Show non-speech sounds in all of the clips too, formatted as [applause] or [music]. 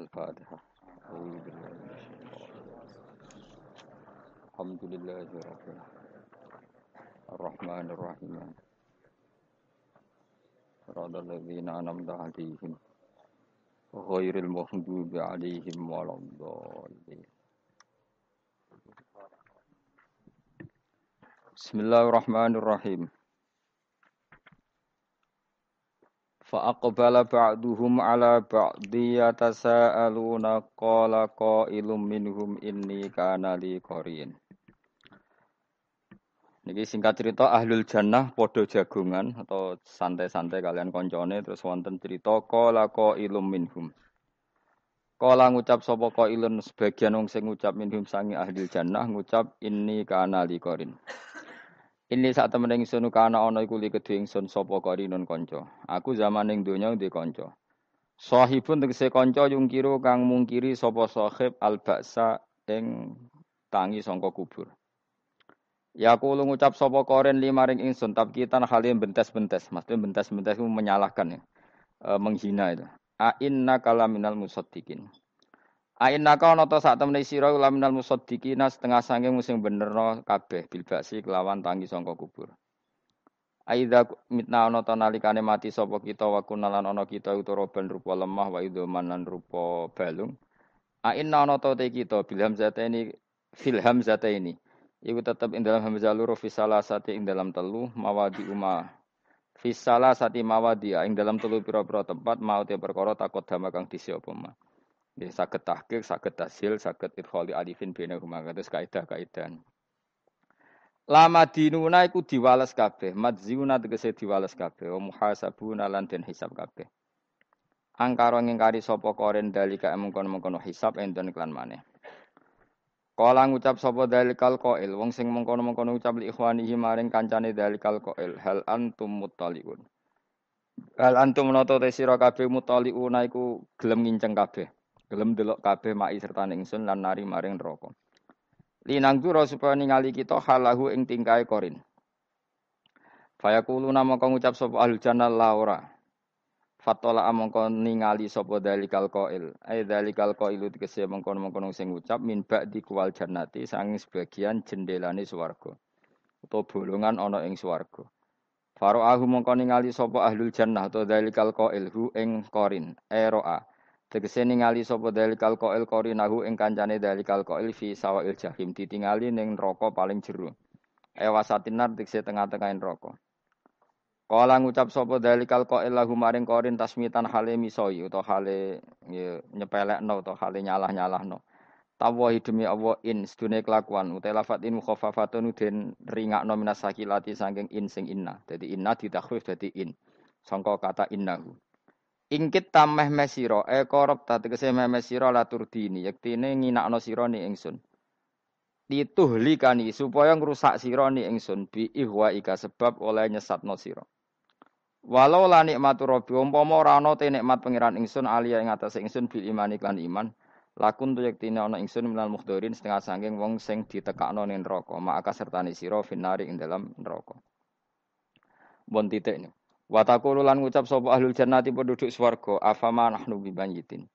الفاتحة. أعوذ بالله من الشيطان الحمد لله رب الرحمن الرحيم. صراط الذين أنعمت عليهم غير المغضوب عليهم ولا الضالين. بسم الله الرحمن الرحيم. فأقبل بعضهم على بعض يتساءلون قال قائل منهم إني كان لي قرين Niki singkat cerita ahlul jannah podo jagungan atau santai-santai kalian koncone terus wonten cerita qala qailum minhum. Kala ngucap sapa qailun sebagian wong sing ngucap minhum sangi ahlul jannah ngucap inni kana liqarin. Ini saat temen ingsun kana ana iku li kedhe ingsun sapa qarinun kanca. Aku zaman ning donya ndek kanca. Sahibun tegese kanca yungkiru kang mungkiri sapa sahib al baksa ing tangi sangka kubur. Ya aku ngucap sapa koren limaring ingsun tabkitan halim bentes-bentes. Maksudnya bentes-bentes itu menyalahkan ya. E, menghina itu. A inna kalaminal musaddiqin. Ain naka ana ta sak temene sira laminal musaddiqina setengah sanging musim benerno kabeh bil basi kelawan tangi sangka kubur. Aida mitna ana ta nalikane mati sapa kita wa kunalan ana kita utara ben rupa lemah wa idzaman lan rupa balung. Ain ana ta te kita bilham ini filham ini. Iku tetep ing dalam hamzah loro fi salasati ing dalam telu mawadi umma fi salasati mawadi ing dalam telu pira-pira tempat mau te perkara takut dama kang disi apa mah. Ya, sakit tahqiq, sakit tasil, sakit irkhali alifin bina huma kados kaidah-kaidah. Lama dinuna iku diwales kabeh, madziuna tegese diwales kabeh, wa muhasabuna lan den hisab kabeh. Angkara ngingkari sapa koren dalika mengkono-mengkono hisab enten klan maneh. Kala ngucap sapa dalikal qail, wong sing mengkono-mengkono ucap li ikhwanihi maring kancane dalikal qail, hal antum muttaliun. Hal antum noto te sira kabeh muttaliuna iku gelem nginceng kabeh. Gelem delok kabeh mai serta ingsun lan nari maring neraka. Linangzura supaya ningali kita halahu ing tingkae korin. Fayaqulu nama kang ngucap sapa ahlul jannah la ora. Fatola amangka ningali sapa dalikal qail. Ai dalikal qailu tegese mengkon-mengkon sing ngucap min ba'di kuwal jannati sanging sebagian jendelane swarga. Utawa bolongan ana ing swarga. Faro'ahu mongko ningali sapa ahlul jannah atau dalikal qail hu ing korin. Eroa. Tegese ningali sapa dalikal qail qarinahu ing kancane dalikal qail fi sawail jahim ditingali ning neraka paling jero. Ewasatinar tegese tengah-tengah neraka. Kala ngucap sapa dalikal qail lahu maring qarin tasmitan hale misoi utawa hale ya, nyepelekno utawa hale nyalah-nyalahno. Tawahi demi Allah in sedune kelakuan utai lafat in mukhaffafatun den ringakno minas sakilati saking in sing inna. Dadi inna ditakhfif dadi in. Sangka kata innahu. Ingkit tameh mesiro, e korob tati kese mesiro la turdini, yektine nginakno siro ni ingsun. Dituhlikani supaya ngrusak siro ni ingsun bi ihwa ika sebab oleh nyesatno siro. Walau la nikmatu rabbi umpama ora ana te nikmat pangeran ingsun alia ing atas ingsun bil iman iklan iman. Lakun tu yektine ana ingsun minal mukhdorin setengah sangking wong sing ditekakno ning neraka, maka sertani sira finari ing dalam. Bon titik ini. Watakulu lan ngucap sapa ahlul jannati penduduk swarga, afama nahnu bimayitin.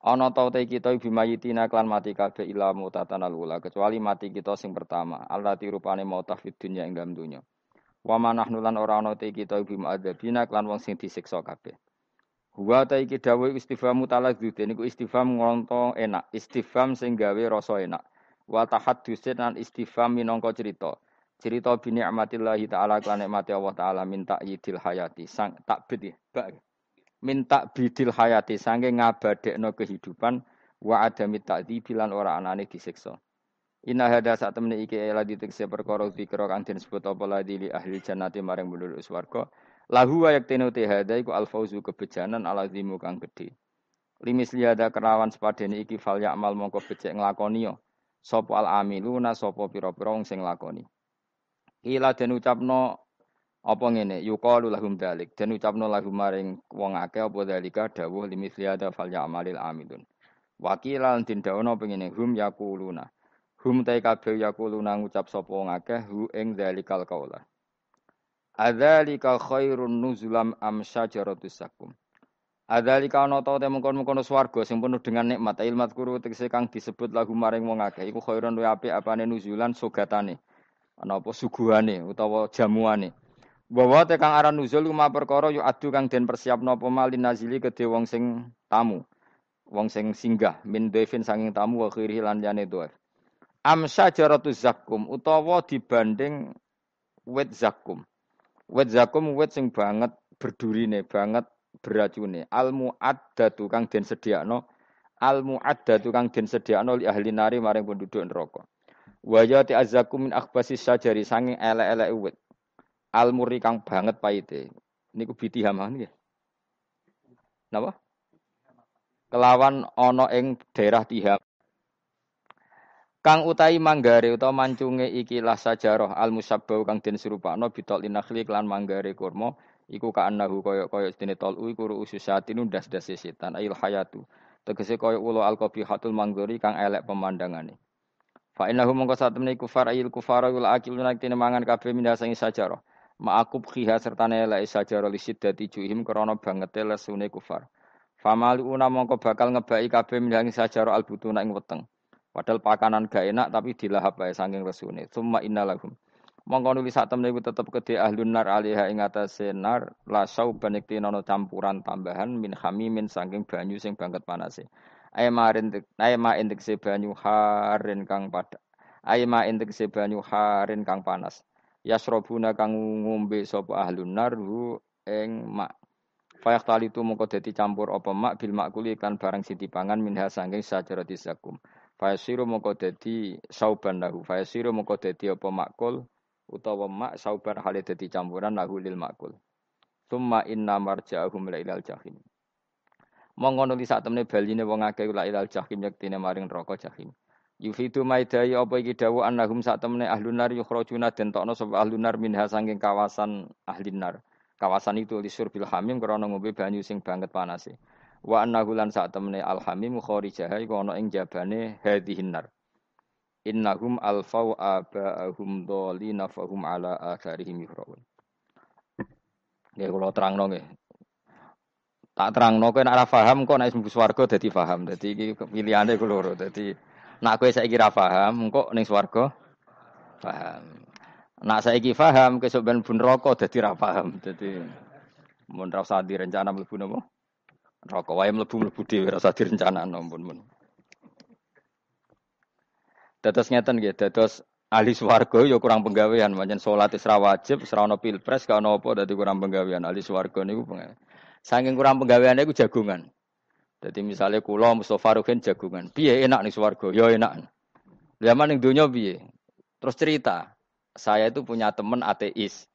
Ana ta te kita bimayitina klan mati kabeh ila mutatan alula kecuali mati kita sing pertama, allati rupane mautah fid dunya ing dalam dunya. Wa manahnu lan ora ana te kita klan wong sing disiksa kabeh. Wa ta iki dawuh istifham taladzud niku istifham ngonto enak, istifham sing gawe rasa enak. Wa tahaddusin lan istifham minangka cerita cerita bi ni'matillahi taala kan nikmati Allah taala minta yidil hayati. Sang takbid ya. Minta bidil hayati. Sange ngabadekno kehidupan wa adami ta'dzibi lan ora anane disiksa. Inna hada saat temene iki ela ditekse perkara zikra kang den sebut apa ladi li ahli jannati maring penduduk swarga. Lahu wa yaktenu te hada iku al kebejanan alazimu kang gedhe. Limis liada kerawan sepadene iki fal ya'mal mongko becik nglakoni sapa al amiluna sapa pira-pira wong sing lakoni Kila den ucapno apa ngene? Yuqalu lahum dalik den ucapno lahum maring wong akeh apa dalika dawuh limithli ada fal ya'malil amilun. Wakilan den dawono pengene hum yaquluna hum ta kabeh yaquluna ngucap sapa wong akeh hu ing dalikal qaula Adzalika khairun nuzulam am syajaratus sakum. Adzalika ana ta mengkon-mengkon swarga sing penuh dengan nikmat. Ilmat kuru tegese kang disebut lagu maring wong akeh. Iku khairon luwih apik apane nuzulan sogatane ana apa suguhane utawa jamuane? Bahwa tekang aran nuzul kuma perkara yu adu kang den persiapno apa malin nazili kedhe wong sing tamu wong sing singgah min devin sanging tamu wa khiri lan liyane doa am syajaratu zakum utawa dibanding wit zakum. Wit zakum wit sing banget berdurine banget beracune. Al muaddatu kang den sediakno al muaddatu kang den sediakno li ahli nari maring penduduk neraka wa ya ti azzakum min akhbasi sajari sanging elek-elek uwit. Al muri kang banget paite. Niku biti hamah nggih napa? Kelawan ana ing daerah tiham. Kang utai manggare utawa mancunge ikilah sajarah al musabbau kang den serupakno bitol inakhli lan manggare kurma iku ka'annahu kaya kaya dene tolu iku ususatin ndas-ndas setan ail hayatu. Tegese kaya ulo alqabihatul manggori kang elek pemandangane fa innahu mongko satemene kufar ayil kufara wal akiluna tene mangan kabeh minda sing sajarah. Ma'akub khiha serta elek sajarah lisiddati juhim krana bangete lesune kufar. Una mongko bakal ngebaki kabeh minda sing sajarah albutuna ing weteng. Padahal pakanan gak enak tapi dilahap bae saking resune summa innalahum mongko nuli sak temne iku tetep kedhe ahlun nar alaiha ing atase nar la sauban nono campuran tambahan min hamimin saking banyu sing banget panase ayma rintik ayma intik banyu harin kang pada ayma intik banyu harin kang panas yasrobuna kang ngombe sapa ahlun nar hu ing mak Fayak tali tu mongko dadi campur apa mak bil makuli kan barang sing dipangan minha saking sajarati zakum. Fayasiru mongko dadi sauban lahu. Fayasiru mongko dadi apa makul utawa mak saubar hale dadi campuran lahu lil makul. Summa inna marja'ahum la ilal jahim. Monggo nuli sak temne baline wong akeh la ilal jahim yektine maring neraka jahim. Yufidu maidai apa iki dawu annahum sak temne ahlun nar yukhrajuna den tokno sapa ahlun nar minha saking kawasan ahlin nar. Kawasan itu lisur bil hamim krana ngombe banyu sing banget panase. Wa annahu lan sak temne al hamim kharijah iku ana ing jabane hadhihin nar. Innahum alfau aba'ahum dhalina fahum ala atharihim yuhraun. Ya kula terangno nggih. Tak terangno kowe nek ora paham kok nek mlebu swarga dadi paham. Dadi iki pilihane kula loro. Dadi nek kowe saiki ora paham kok ning swarga paham. Nak saiki paham ben bun neraka dadi ora paham. Dadi mun ra usah direncana mlebu napa? Neraka wae mlebu-mlebu dhewe ora usah direncana pun mun. Dados ngeten nggih, dados ahli swarga ya kurang penggawean, pancen salat isra wajib, isra ono pilpres, gak ono apa dadi kurang penggawean. Ahli swarga niku saking kurang penggaweane iku jagungan. Jadi misalnya kula Mustofa Ruhin jagungan, piye enak nih swarga? Ya enak. Zaman ning donya piye? Terus cerita, saya itu punya teman ateis.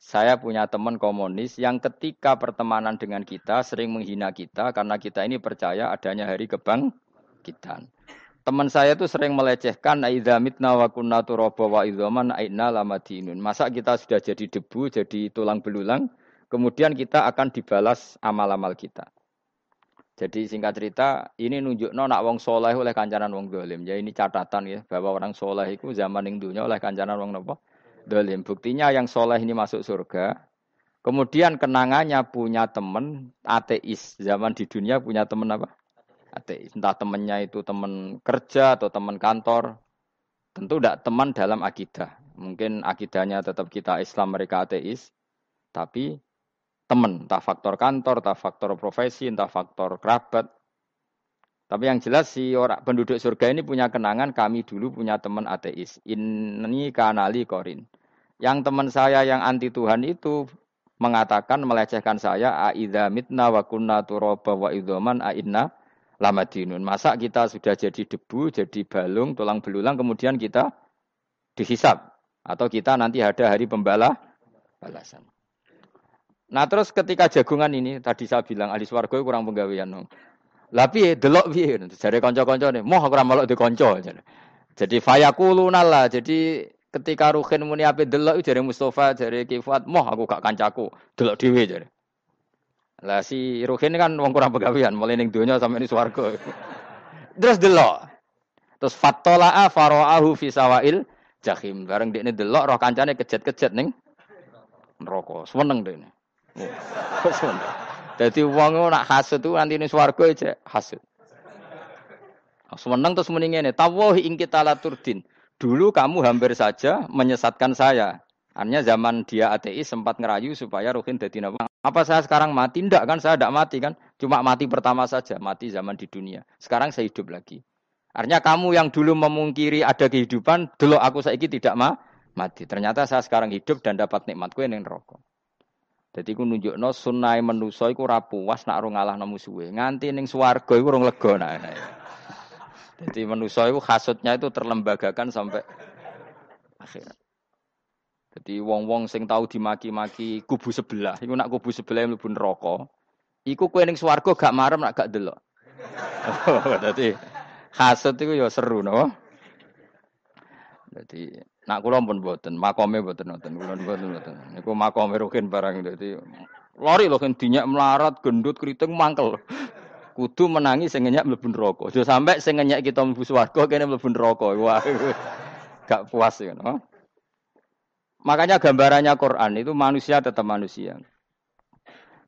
Saya punya teman komunis yang ketika pertemanan dengan kita sering menghina kita karena kita ini percaya adanya hari kebangkitan. Teman saya itu sering melecehkan aidza mitna wa kunna turaba wa idzaman aina lamadinun. Masa kita sudah jadi debu, jadi tulang belulang, kemudian kita akan dibalas amal-amal kita. Jadi singkat cerita, ini nunjuk nak wong soleh oleh kancanan wong dolim. Ya ini catatan ya, bahwa orang soleh itu zaman yang dunia oleh kancanan wong nopo dolim. Buktinya yang soleh ini masuk surga, kemudian kenangannya punya teman ateis. Zaman di dunia punya teman apa? ateis. Entah temannya itu teman kerja atau teman kantor. Tentu tidak teman dalam akidah. Mungkin akidahnya tetap kita Islam, mereka ateis. Tapi teman, entah faktor kantor, entah faktor profesi, entah faktor kerabat. Tapi yang jelas si orang penduduk surga ini punya kenangan kami dulu punya teman ateis. Ini kanali korin. Yang teman saya yang anti Tuhan itu mengatakan melecehkan saya aidza mitna wa kunna turaba wa idzaman inna lama dinun. Masa kita sudah jadi debu, jadi balung, tulang belulang, kemudian kita dihisap. Atau kita nanti ada hari pembala balasan. Nah terus ketika jagungan ini, tadi saya bilang ahli swarga kurang penggawean. Tapi delok piye? Jare kanca-kanca nih, moh ora melok di kanca. Jadi fayakuluna lah. Jadi ketika Ruhin muni ape delok jare Mustafa, jare Kifat, moh aku gak kancaku, delok dhewe jare. Lah si Ruhin kan wong kurang pegawean, mulai ning donya sampai ning swarga. Terus delok. Terus fattola'a fara'ahu fi sawail jahim. Bareng dekne delok roh kancane kejet-kejet ning neraka. Seneng dekne. Jadi uang nak hasud tuh nanti ini swargo aja hasud. Semenang terus mendingin ini. Tawahi ing kita laturdin. Dulu kamu hampir saja menyesatkan saya. Artinya zaman dia ateis sempat ngerayu supaya Ruhin jadi nabi. Apa saya sekarang mati? Tidak kan, saya tidak mati kan. Cuma mati pertama saja, mati zaman di dunia. Sekarang saya hidup lagi. Artinya kamu yang dulu memungkiri ada kehidupan, dulu aku saiki tidak ma mati. Ternyata saya sekarang hidup dan dapat nikmatku yang rokok. Jadi ku nunjukno sunai menuso iku ora puas nak ora ngalahno musuhe. Nganti ning swarga iku ora lega nah. Jadi menuso iku hasutnya itu terlembagakan sampai akhirat. Jadi wong-wong sing tahu dimaki-maki kubu sebelah, iku nak kubu sebelah mlebu neraka. Iku kowe ning swarga gak marem nak gak delok. [laughs] Dadi hasut iku ya seru no. Jadi Nak kula pun mboten, makome mboten nonton, kula mboten mboten. Niku makome rukin barang dadi lori lho kan dinyak melarat, gendut, keriting mangkel. Kudu menangi sing ngenyak mlebu neraka. Aja sampe kita mlebu swarga kene mlebu neraka. Wah. Gak puas ya? Makanya gambarannya Quran itu manusia tetap manusia.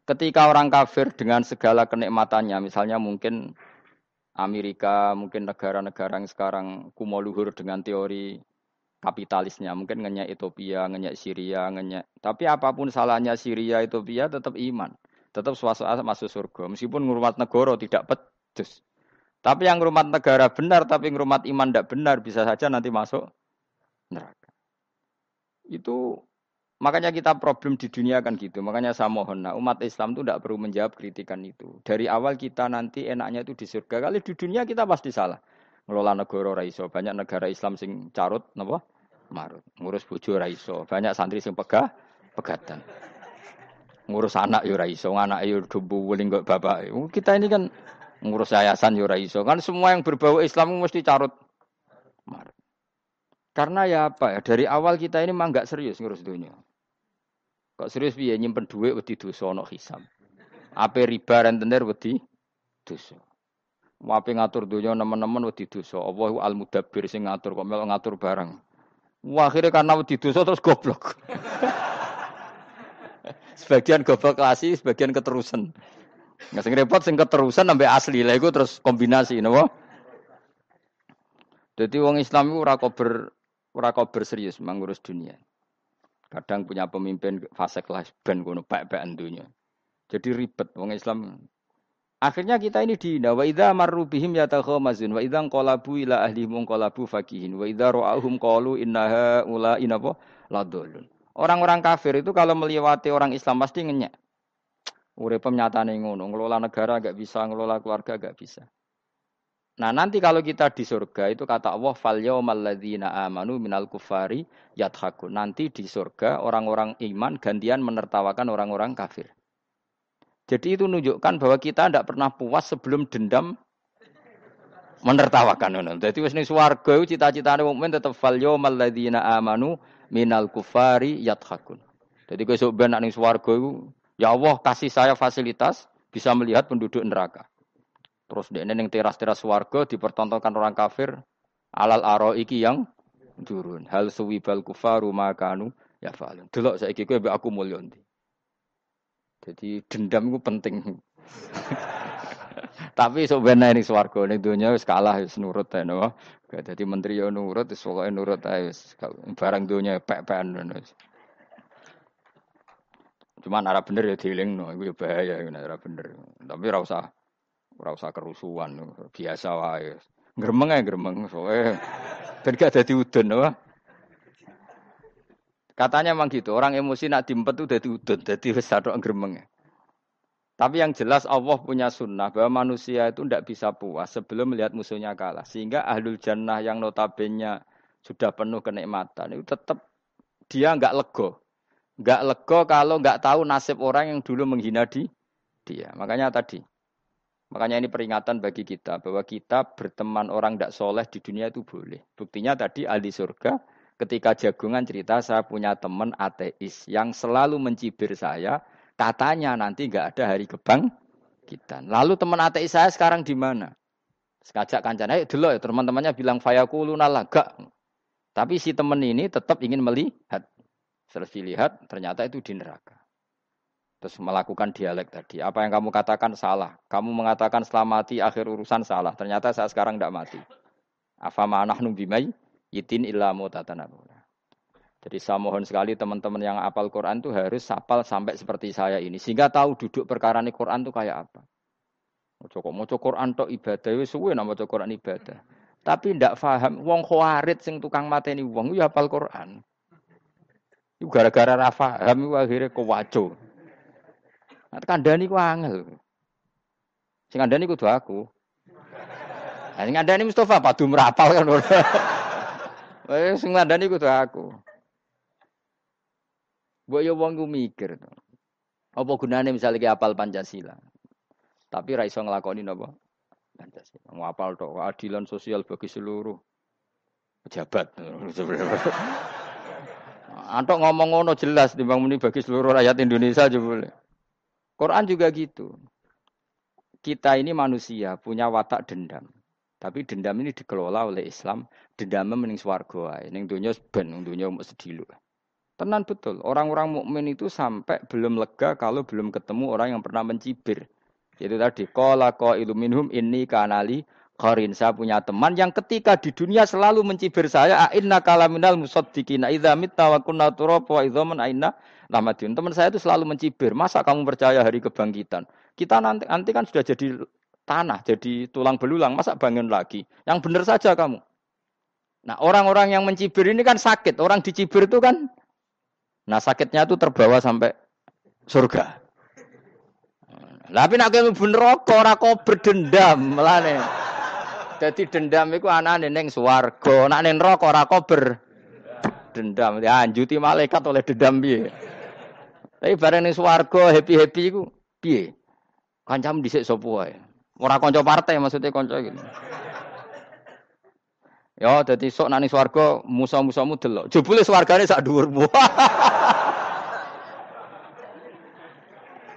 Ketika orang kafir dengan segala kenikmatannya, misalnya mungkin Amerika, mungkin negara-negara yang sekarang kumo luhur dengan teori kapitalisnya. Mungkin ngenyak Ethiopia, ngenyak Syria, ngenyak. Tapi apa pun salahnya Syria, Ethiopia tetap iman. Tetap suatu saat masuk surga. Meskipun ngurmat negara tidak pedes. Tapi yang ngurmat negara benar, tapi ngurmat iman tidak benar, bisa saja nanti masuk neraka. Itu makanya kita problem di dunia kan gitu. Makanya saya mohon, nah, umat Islam itu tidak perlu menjawab kritikan itu. Dari awal kita nanti enaknya itu di surga. Kali di dunia kita pasti salah ngelola negara ra iso. Banyak negara Islam sing carut napa? Marut. Ngurus bojo ra iso. Banyak santri sing pegah pegatan. Ngurus anak yo ra iso, anak yo dumbu weling kok bapak. Kita ini kan ngurus yayasan yo ra iso. Kan semua yang berbau Islam mesti carut marut. Karena ya apa ya, dari awal kita ini mah nggak serius ngurus dunia. Kok serius piye nyimpen duit wedi dosa ana hisab. Ape riba rentenir wedi dosa. Wape ngatur dunia nemen-nemen wedi dosa. Allah al mudabbir sing ngatur kok mel ngatur barang. Wah, akhirnya karena wedi dosa terus goblok. [laughs] sebagian goblok klasi, sebagian keterusan. Nggak sing repot sing keterusan sampai asli lah itu terus kombinasi napa? Jadi wong Islam itu ora kober ora kober mengurus dunia. Kadang punya pemimpin fase kelas ben kono pek-pekan dunia. Jadi ribet wong Islam Akhirnya kita ini di wa idza marru bihim yatakhamazun wa idza qalabu ila ahlihim qalabu fakihin wa idza ra'ahum qalu innaha ula inapa ladulun. Orang-orang kafir itu kalau melewati orang Islam pasti ngenyek. Urip nyatane ngono, ngelola negara gak bisa, ngelola keluarga gak bisa. Nah nanti kalau kita di surga itu kata Allah fal yaumal ladzina amanu minal kufari yadhakun. Nanti di surga orang-orang iman gantian menertawakan orang-orang kafir. Jadi itu menunjukkan bahwa kita tidak pernah puas sebelum dendam menertawakan Jadi wis ning swarga cita-citane mukmin tetep fal yaumal ladzina amanu minal kufari yadhakun. Jadi kowe sok ben ning swarga iku ya Allah kasih saya fasilitas bisa melihat penduduk neraka. Terus dia neng teras-teras swarga dipertontonkan orang kafir alal aro iki yang turun. Hal suwibal kufaru makanu ya falun. Delok saiki kowe aku mulya jadi dendam itu penting. Tapi sebenarnya ini swarga ini dunia wis kalah wis nurut ya no. Jadi menteri yo nurut wis nurut wis barang dunia pek-pekan Cuman arah bener ya dieling no, itu bahaya ini arah bener. Tapi ora usah ora usah kerusuhan biasa wae. Gremeng ae gremeng soalnya ben gak dadi udun no. Katanya memang gitu, orang emosi nak dimpet itu jadi udut, jadi wis gremeng. Tapi yang jelas Allah punya sunnah bahwa manusia itu tidak bisa puas sebelum melihat musuhnya kalah. Sehingga ahlul jannah yang notabene sudah penuh kenikmatan itu tetap dia nggak lego. Nggak lego kalau nggak tahu nasib orang yang dulu menghina di dia. Makanya tadi. Makanya ini peringatan bagi kita bahwa kita berteman orang tidak soleh di dunia itu boleh. Buktinya tadi ahli surga ketika jagungan cerita saya punya teman ateis yang selalu mencibir saya, katanya nanti nggak ada hari kebang kita. Lalu teman ateis saya sekarang di mana? Sekajak kancana, ayo dulu ya teman-temannya bilang fayakuluna laga. Tapi si teman ini tetap ingin melihat. Setelah dilihat, ternyata itu di neraka. Terus melakukan dialek tadi. Apa yang kamu katakan salah. Kamu mengatakan setelah mati akhir urusan salah. Ternyata saya sekarang tidak mati. Afama nahnu bimai yitin illa mutatanabuna. Jadi saya mohon sekali teman-teman yang apal Quran itu harus sapal sampai seperti saya ini. Sehingga tahu duduk perkara ini Quran itu kayak apa. Mau mau Quran tok ibadah, wis suwe nama Quran ibadah. Tapi ndak faham wong khawarit sing tukang mateni wong ya apal Quran. Iku gara-gara ra paham akhirnya kewaco. Nah, kandhani ku angel. Sing kandhani kudu aku. Nah, sing Mustafa padu merapal kan. Wes sing kandhani kudu aku. Mbok yo wong ku mikir to. Apa gunane misalnya ki apal Pancasila. Tapi ra iso nglakoni napa? Pancasila. Ngapal tok keadilan sosial bagi seluruh pejabat. [laughs] Antok ngomong ngono jelas timbang muni bagi seluruh rakyat Indonesia aja boleh. Quran juga gitu. Kita ini manusia punya watak dendam. Tapi dendam ini dikelola oleh Islam. Dendamnya mending swargo ae. Ning donya ben, donya mau sedilu. Tenan betul. Orang-orang mukmin itu sampai belum lega kalau belum ketemu orang yang pernah mencibir. Yaitu tadi qala qailu minhum inni kanali qarin. Saya punya teman yang ketika di dunia selalu mencibir saya, inna kalaminal musaddiqina idza mitta wa kunna wa aina Lamadun. Teman saya itu selalu mencibir. Masa kamu percaya hari kebangkitan? Kita nanti, nanti kan sudah jadi tanah, jadi tulang belulang. Masa bangun lagi? Yang benar saja kamu. Nah orang-orang yang mencibir ini kan sakit. Orang dicibir itu kan, nah sakitnya itu terbawa sampai surga. Tapi nak kamu bener rokok, rokok berdendam, melane. Jadi dendam itu anak neng suwargo, nak neng rokok, rokok berdendam. Dianjuti malaikat oleh dendam dia. Tapi bareng ning swarga happy-happy iku piye? Kancam dhisik sapa wae. Ora kanca partai maksudnya kanca gitu. Ya, dadi sok nang swarga musa-musamu delok. Jebule swargane sak dhuwurmu.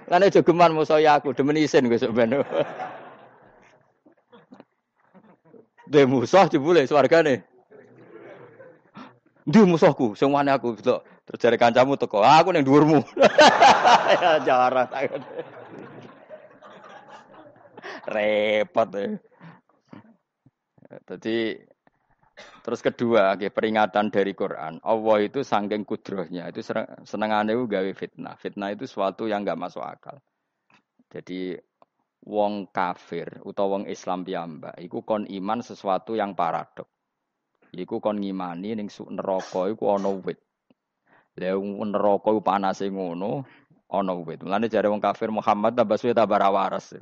Lan jogeman musa ya aku demen isin besok ben. De musuh jebule swargane. Ndi musuhku sing aku delok. Terus cari kancamu teko, aku neng dhuwurmu. [laughs] ya jarang. Repot ya. Jadi terus kedua, okay, peringatan dari Quran. Allah itu sangking kudrohnya itu senengannya itu gawe fitnah. Fitnah itu sesuatu yang nggak masuk akal. Jadi wong kafir utawa wong Islam piyambak iku kon iman sesuatu yang paradok. Iku kon ngimani ning neraka iku ana wit. Lah neraka ku panase ngono ana wit. Mulane jare wong kafir Muhammad tambah suwe tambah waras.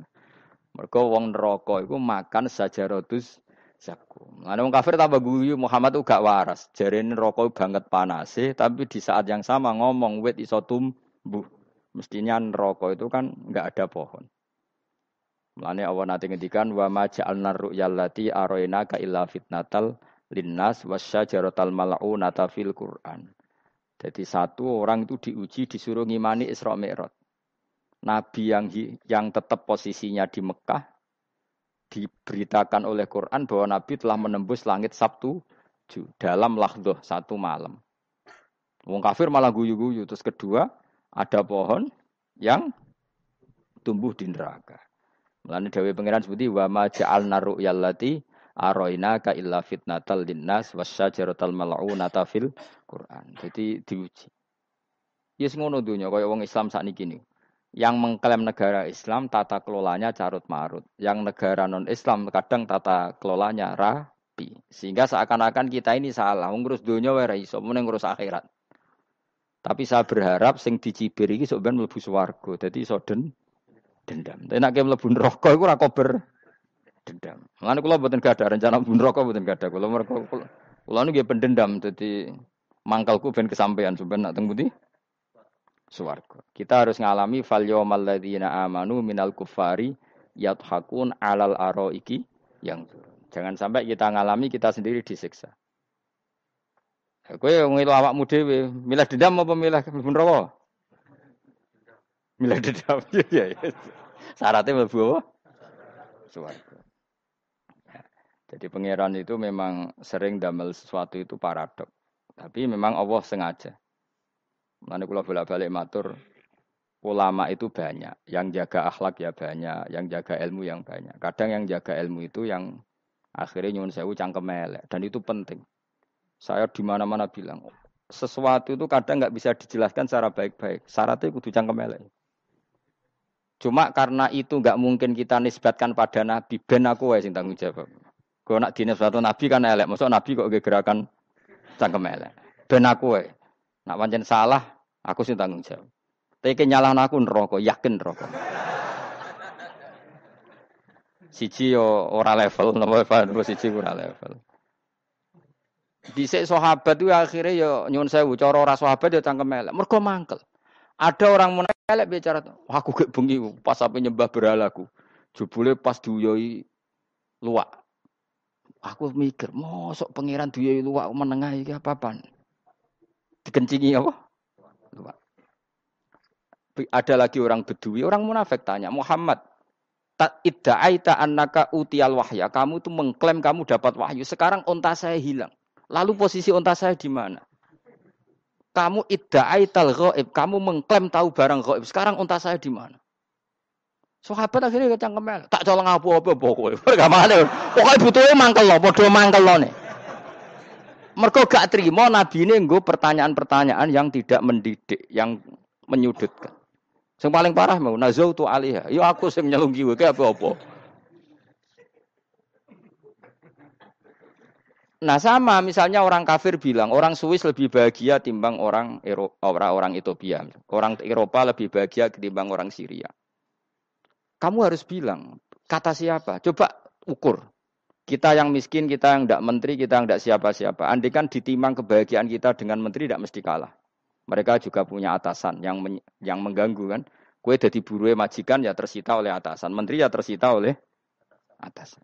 Mergo wong neraka iku makan sajaratus zakum. Mulane wong kafir tambah guyu Muhammad tuh gak waras. Jare neraka banget panase tapi di saat yang sama ngomong wit iso tumbuh. Mestinya neraka itu kan enggak ada pohon. Mulane Allah nanti ngendikan wa ma ja'alna ru'yal aroina ka illa fitnatal linnas wasyajaratal mal'unata fil Qur'an. Jadi satu orang itu diuji disuruh ngimani Isra Mi'raj. Nabi yang yang tetap posisinya di Mekah diberitakan oleh Quran bahwa Nabi telah menembus langit Sabtu dalam lahdoh satu malam. Wong kafir malah guyu-guyu. Terus kedua, ada pohon yang tumbuh di neraka. Melani Dewi Pangeran seperti wa ma ja'alna ru'yallati aroina ka illa fitnatal linnas wasyajaratal mal'unata fil Quran. Jadi diuji. Yes ngono dunya kaya wong Islam sakniki niku. Yang mengklaim negara Islam tata kelolanya carut marut. Yang negara non Islam kadang tata kelolanya rapi. Sehingga seakan-akan kita ini salah. Ngurus dunia wae iso, ngurus akhirat. Tapi saya berharap sing dicibir iki sok ben mlebu swarga. Dadi iso den dendam. Tapi nek mlebu neraka iku ora kober dendam. Mulane kula mboten gadah rencana mlebu neraka mboten gadah. Kula mereka kula, nggih pendendam dadi mangkalku ben kesampaian sampean nak teng pundi? Suwarga. Kita harus ngalami fal yawmal ladzina amanu minal kufari yadhakun alal aroiki yang jangan sampai kita ngalami kita sendiri disiksa. Kowe ngilu awakmu dhewe, milah dendam apa milah mlebu neraka? Milah dendam. [laughs] Ya ya. Syaratnya mlebu apa? Suwarga. Jadi pangeran itu memang sering damel sesuatu itu paradok. Tapi memang Allah sengaja. Mana kula bolak-balik matur ulama itu banyak, yang jaga akhlak ya banyak, yang jaga ilmu yang banyak. Kadang yang jaga ilmu itu yang akhirnya nyuwun sewu cangkem elek dan itu penting. Saya di mana-mana bilang, sesuatu itu kadang nggak bisa dijelaskan secara baik-baik. Syaratnya kudu cangkem elek. Cuma karena itu nggak mungkin kita nisbatkan pada Nabi, ben aku sing tanggung jawab. Kalau nak dinisbat Nabi kan elek, maksud Nabi kok gerakan cangkem elek. Ben aku wae. Nak pancen salah, aku sing tanggung jawab. Tapi nyalahan aku neraka, yakin neraka. Siji yo ora level, napa Pak siji ora level. Dhisik sahabat itu akhirnya yo nyuwun sewu cara ora sahabat yo cangkem elek. Mergo mangkel. Ada orang menelek bicara, aku gak bengi pas sampai nyembah berhalaku. Jebule pas duyoi luak. Aku mikir, mosok pangeran duyoi luak menengah iki apa-apaan? Dikencingi apa? Luak ada lagi orang bedui, orang munafik tanya, Muhammad, tak idda'aita annaka utial wahya. Kamu tuh mengklaim kamu dapat wahyu. Sekarang onta saya hilang. Lalu posisi onta saya di mana? Kamu idda'aital ghaib. Kamu mengklaim tahu barang ghaib. Sekarang onta saya di mana? Sahabat akhirnya kecang kemel. Tak colong apa-apa pokoknya. Gak mana. Pokoknya butuhnya mangkel loh. Bodoh mangkel loh nih. Mereka gak terima Nabi ini gue pertanyaan-pertanyaan yang tidak mendidik, yang menyudutkan. Yang paling parah mau nazau tu alihah. Yo aku sing nyelunggi wae apa-apa. Nah sama misalnya orang kafir bilang orang Swiss lebih bahagia timbang orang Eropa, orang orang Ethiopia. Orang Eropa lebih bahagia ketimbang orang Syria. Kamu harus bilang kata siapa? Coba ukur. Kita yang miskin, kita yang tidak menteri, kita yang tidak siapa-siapa. Andai kan ditimang kebahagiaan kita dengan menteri tidak mesti kalah. Mereka juga punya atasan yang men, yang mengganggu kan. Kue jadi buruh majikan ya tersita oleh atasan, menteri ya tersita oleh atasan.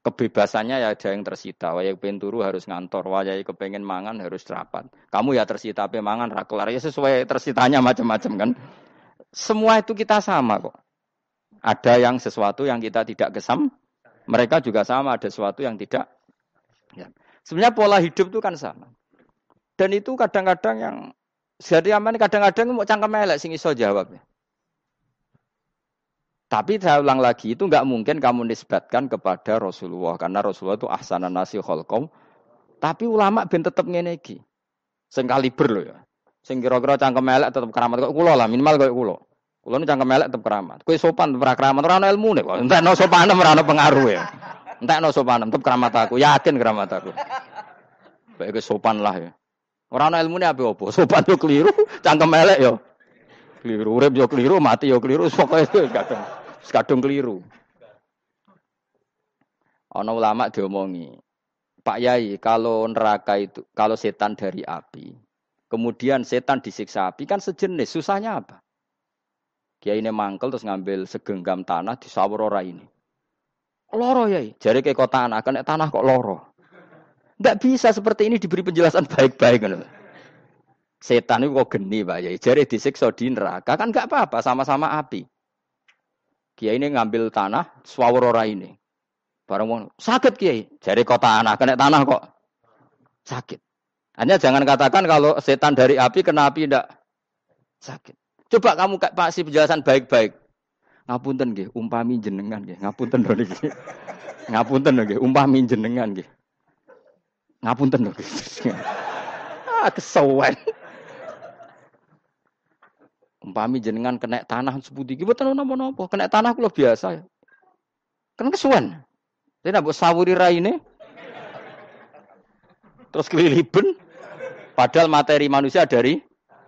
Kebebasannya ya ada yang tersita. Wayai penturu harus ngantor, wayai kepengen mangan harus rapat. Kamu ya tersita apa mangan rakelar ya sesuai tersitanya macam-macam kan. Semua itu kita sama kok. Ada yang sesuatu yang kita tidak kesam, mereka juga sama ada sesuatu yang tidak. Ya. Sebenarnya pola hidup itu kan sama. Dan itu kadang-kadang yang jadi aman kadang-kadang mau cangkem elek sing iso jawab. Tapi saya ulang lagi itu nggak mungkin kamu nisbatkan kepada Rasulullah karena Rasulullah itu ahsanan nasi kholkom. Tapi ulama ben tetep ngene iki. Sing kaliber lho ya. Sing kira-kira cangkem elek tetep keramat kok kula lah minimal kok kula. Kula ini cangkem elek tetep keramat. Kowe sopan tetep keramat ora ono ilmune kok. Entekno sopan ono pengaruh ya. Entekno sopan tetep keramat aku, yakin keramat aku. Baik sopan lah ya. Orang ilmu ini apa apa? Sopan yo keliru, cangkem elek yo keliru, urip yo keliru, mati yo keliru, pokoknya itu kadung, kadung keliru. Ono ulama diomongi, Pak Yai, kalau neraka itu, kalau setan dari api, kemudian setan disiksa api, kan sejenis, susahnya apa? Kiai ini mangkel terus ngambil segenggam tanah di sawur ini. Loro yai, jadi ke kota tanah, kan tanah kok loro. Enggak bisa seperti ini diberi penjelasan baik-baik. Setan itu kok geni Pak ya. Jari disiksa di neraka kan enggak apa-apa, sama-sama api. Kiai ini ngambil tanah, swawur ora ini. Barang mau sakit Kiai. Jari kota tanah, kena tanah kok sakit. Hanya jangan katakan kalau setan dari api kena api enggak sakit. Coba kamu kasih penjelasan baik-baik. Ngapunten nggih, umpami jenengan nggih. Ngapunten lho niki. Ngapunten nggih, umpami jenengan nggih. Ngapunten lho. ah, kesawan. Umpami jenengan kena tanah seputi iki boten napa-napa. Kena tanah kula biasa. Kan kesuwen. Jadi nak sawuri raine. Terus keliliben. Padahal materi manusia dari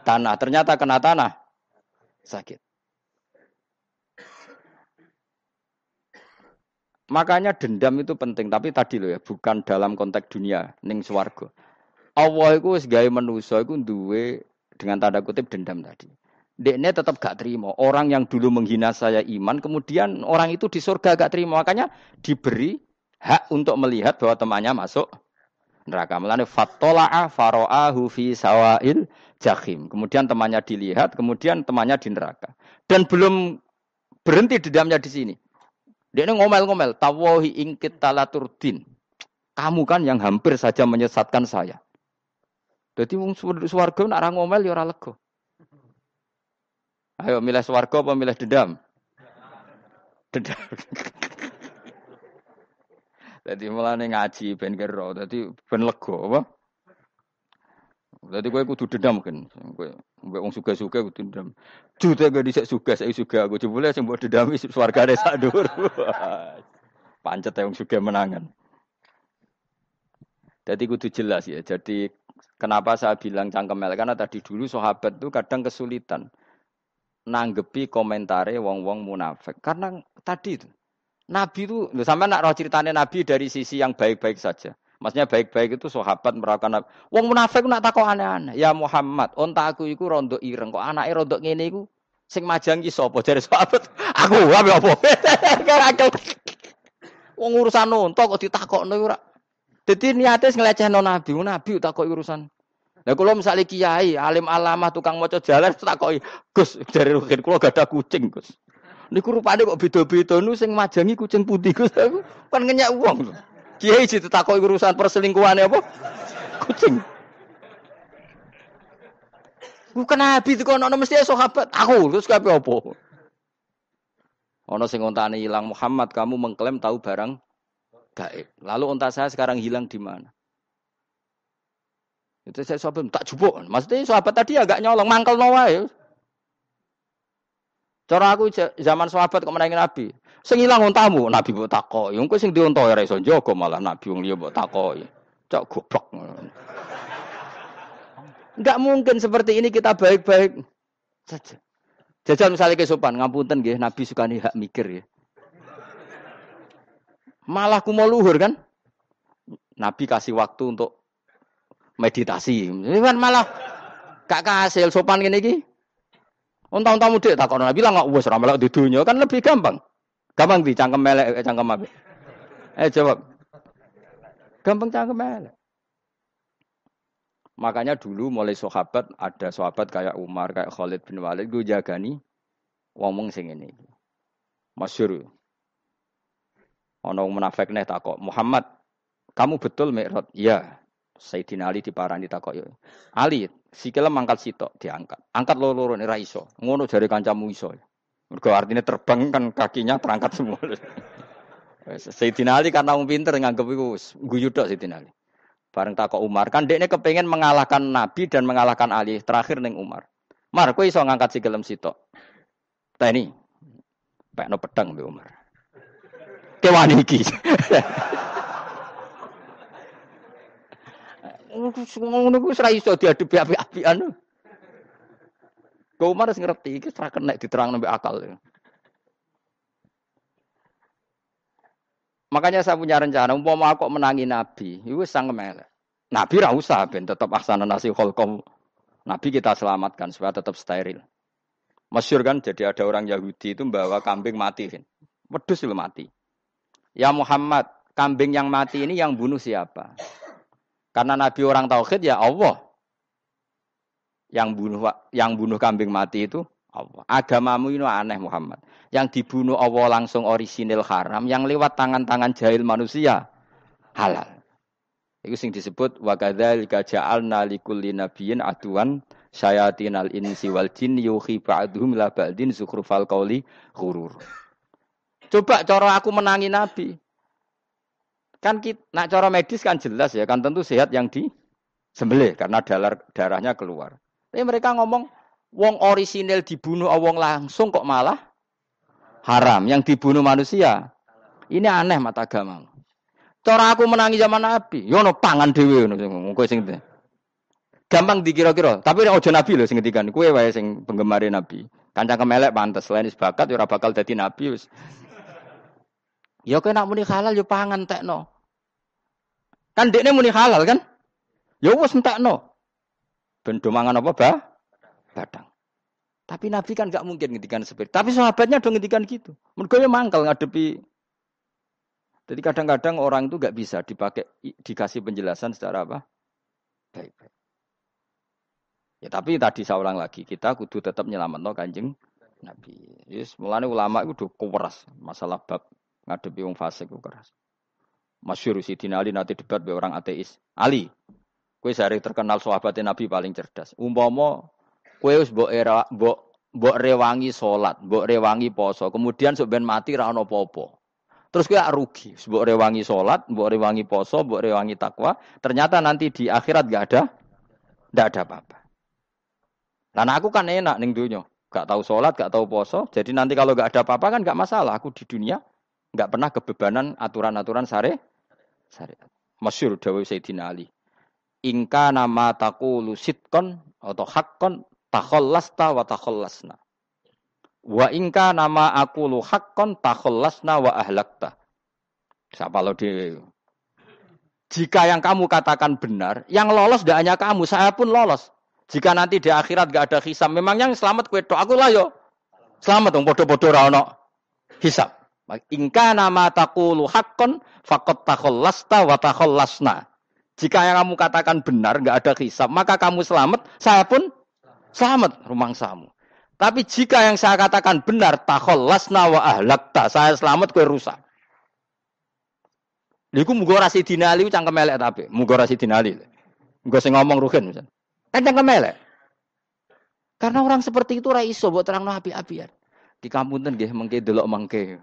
tanah. Ternyata kena tanah. Sakit. Makanya dendam itu penting, tapi tadi loh ya, bukan dalam konteks dunia, ning swarga. Allah itu wis gawe manusa iku duwe dengan tanda kutip dendam tadi. Dekne tetap gak terima. Orang yang dulu menghina saya iman, kemudian orang itu di surga gak terima. Makanya diberi hak untuk melihat bahwa temannya masuk neraka. Melane fattola'a faro'ahu fi sawail jahim. Kemudian temannya dilihat, kemudian temannya di neraka. Dan belum berhenti dendamnya di sini. Dia ini ngomel-ngomel, tawahi ingkit talaturdin. Kamu kan yang hampir saja menyesatkan saya. Jadi wong swarga nak ngomel ya ora lega. Ayo milih swarga apa milih dendam? Dendam. [laughs] Jadi mulane ngaji ben kero, dadi ben lega apa? Dadi kowe kudu dendam kan. Kowe mbek wong suga-suga kudu dendam. Jute gak dhisik suga, saya suga aku jebule sing mbok dendami swargane sak dhuwur. [laughs] Pancet wong suga menangan. Jadi kudu jelas ya. Jadi kenapa saya bilang cangkemel karena tadi dulu sahabat itu kadang kesulitan nanggepi komentare wong-wong munafik. Karena tadi itu Nabi itu, sampai nak roh ceritanya Nabi dari sisi yang baik-baik saja. Maksudnya baik-baik itu sahabat merakan Nabi. Wong munafik nak takut aneh-aneh. Ya Muhammad, onta aku iku rondo ireng. Kok anaknya rondo ngene iku sing majangi sapa dari sahabat? [laughs] Aku apa [laughs] apa? Wong urusan nonton kok ditakokno ora. Dadi niate nglecehno Nabi, Nabi takok urusan. Lah kula misalnya kiai, alim alamah, tukang maca jalan [laughs] takoki, Gus, dari rukin kula gak ada kucing, Gus. Niku rupane kok beda-beda nu sing majangi kucing putih Gus. Kan ngenyak uang. Kiai situ takoki urusan perselingkuhan apa? Kucing. Bukan nabi itu kono mesti sahabat. Aku terus kabeh apa? Ono sing ontane hilang Muhammad, kamu mengklaim tahu barang gaib. Lalu onta saya sekarang hilang di mana? Itu saya sahabat tak jupuk. Maksudnya sahabat tadi agak nyolong mangkel nawa ya. Cara aku zaman sahabat kok menangi Nabi. Sing ilang untamu, Nabi mbok takoki. Wong sing diunta ora iso njaga malah Nabi wong liya mbok takoki. Cok goblok. Enggak mungkin seperti ini kita baik-baik saja. Jajal misalnya kesopan, ngapunten nggih, Nabi suka nih hak mikir ya. Malah mau luhur kan? Nabi kasih waktu untuk meditasi. Ini kan malah gak kasil sopan gini iki. Untang-untang mudik tak kono bilang nggak wes ramelak di dunia kan lebih gampang. Gampang di cangkem melek eh, cangkem apa? Eh jawab. Gampang cangkem melek. Makanya dulu mulai sahabat ada sahabat kayak Umar, kayak Khalid bin Walid gue jagani ngomong sing ini. Masyur. Ono munafik nih takok, Muhammad, kamu betul Mi'raj? Iya. Sayyidina Ali diparani takok yo. Ali, sikile mangkat sitok diangkat. Angkat loro-loro ora iso. Ngono jare kancamu iso. Mergo artinya terbang kan kakinya terangkat semua. Sayyidina Ali karena wong pinter nganggep iku guyu tok Sayyidina Ali. Bareng takok Umar, kan dekne kepengen mengalahkan Nabi dan mengalahkan Ali. Terakhir ning Umar. Mar, kowe iso ngangkat sikilem sitok. Ini. Pekno pedang mbek Umar. Kewan iki. [laughs] Ngono ku ora iso diadepi api-apian. Kau Umar harus ngerti iki ora kena diterang sampai akal. Makanya saya punya rencana, umpama aku menangi Nabi, itu sang melek. Nabi ra usah ben tetap aksana nasi kholkom. Nabi kita selamatkan supaya tetap steril. Masyur kan, jadi ada orang Yahudi itu membawa kambing mati. Kan? Wedus itu mati. Ya Muhammad, kambing yang mati ini yang bunuh siapa? Karena Nabi orang tauhid ya Allah. Yang bunuh yang bunuh kambing mati itu Allah. Agamamu ini aneh Muhammad. Yang dibunuh Allah langsung orisinil haram, yang lewat tangan-tangan jahil manusia halal. Itu sing disebut wa kadzalika ja'alna likulli nabiyyin aduan syayatinal insi wal jin yuhi ba'dhum la ba'din zukhrufal qawli ghurur. Coba cara aku menangi nabi. Kan kita, nak cara medis kan jelas ya, kan tentu sehat yang di sembelih karena darah darahnya keluar. Tapi mereka ngomong wong orisinil dibunuh wong langsung kok malah haram yang dibunuh manusia. Ini aneh mata agama. Cara aku menangi zaman Nabi, yo no pangan dhewe ngono sing gampang dikira-kira. Tapi ojo Nabi lho sing ngendikan, kowe wae sing penggemar Nabi. Kancang kemelek pantes selain sebakat yo ora bakal dadi nabi wis. Ya nak muni halal yo pangan tekno. Kan dekne muni halal kan? Ya wis entekno. Ben do mangan apa, Bah? Badang. Tapi Nabi kan gak mungkin ngendikan seperti Tapi sahabatnya dong ngendikan gitu. Mergo ya mangkal ngadepi jadi kadang-kadang orang itu gak bisa dipakai dikasih penjelasan secara apa? Baik-baik. Ya tapi tadi saya ulang lagi, kita kudu tetap nyelamat no kanjeng Nabi. Yes, mulane ulama itu udah keras masalah bab ngadepi wong fasik keras. Masyur Sidina Ali nanti debat be orang ateis. Ali, kue sehari terkenal sahabat Nabi paling cerdas. Umpama kue us mbok era mbok mbok rewangi salat, mbok rewangi poso, kemudian sok mati ra ono apa-apa. Terus kowe rugi, mbok rewangi salat, mbok rewangi poso, mbok rewangi takwa, ternyata nanti di akhirat gak ada ndak ada apa-apa. Lah aku kan enak ning dunia, gak tahu salat, gak tahu poso, jadi nanti kalau gak ada apa-apa kan gak masalah. Aku di dunia gak pernah kebebanan aturan-aturan syariat. Masyur dawuh Sayyidina Ali. Ingka nama taqulu sitkon atau hakkon takhallasta wa takhallasna. Wa ingka nama aku lu hakkon takhallasna wa ahlakta. Siapa lo di jika yang kamu katakan benar, yang lolos tidak hanya kamu, saya pun lolos. Jika nanti di akhirat gak ada hisab, memang yang selamat kue aku lah yo. Selamat dong, bodoh-bodoh rano hisab. Ingka nama takulu hakkon fakot takhallasta wa takhallasna. Jika yang kamu katakan benar, nggak ada hisab, maka kamu selamat, saya pun selamat rumah samu. Tapi jika yang saya katakan benar, takhallasna wa ahlakta, saya selamat kue rusak. Liku mugo rasi dinali cangkem elek tapi, mugo rasi dinali. Mugo sing ngomong rugen. Kan cangkem elek. Karena orang seperti itu ra iso mbok terangno api-apian. Di kampung ten nggih mengke delok mengke.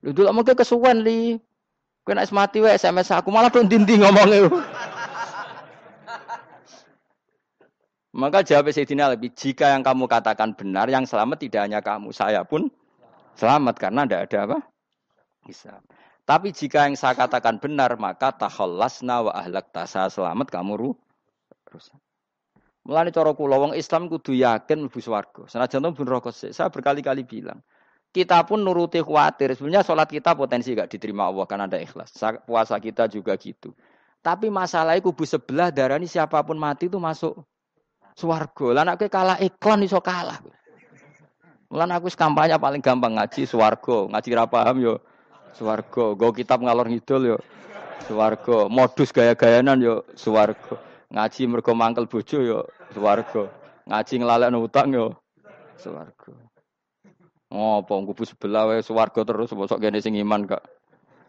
Lho delok mengke kesuwen li. Kowe nek mati wae SMS aku malah tuh dindi ngomongnya. Maka jawab Sayyidina lebih, jika yang kamu katakan benar, yang selamat tidak hanya kamu, saya pun selamat karena tidak ada apa? Bisa. Tapi jika yang saya katakan benar, maka tahallasna wa ahlak saya selamat kamu ru rusak. Mulane cara wong Islam kudu yakin mlebu swarga. Senajan pun rokok saya berkali-kali bilang, kita pun nuruti khawatir. Sebenarnya sholat kita potensi gak diterima Allah karena ada ikhlas. Puasa kita juga gitu. Tapi masalahnya kubu sebelah darah ini siapa pun mati itu masuk swargo. Lah nek kalah iklan iso kalah. Mulan aku kampanye paling gampang ngaji swargo, ngaji ra paham yo swargo, go kitab ngalor ngidul yo swargo, modus gaya-gayanan yo swargo. Ngaji mergo mangkel bojo yo swargo. Ngaji nglalekno utang yo swargo. Ngopo kubu sebelah wae swarga terus bosok kene sing iman kak.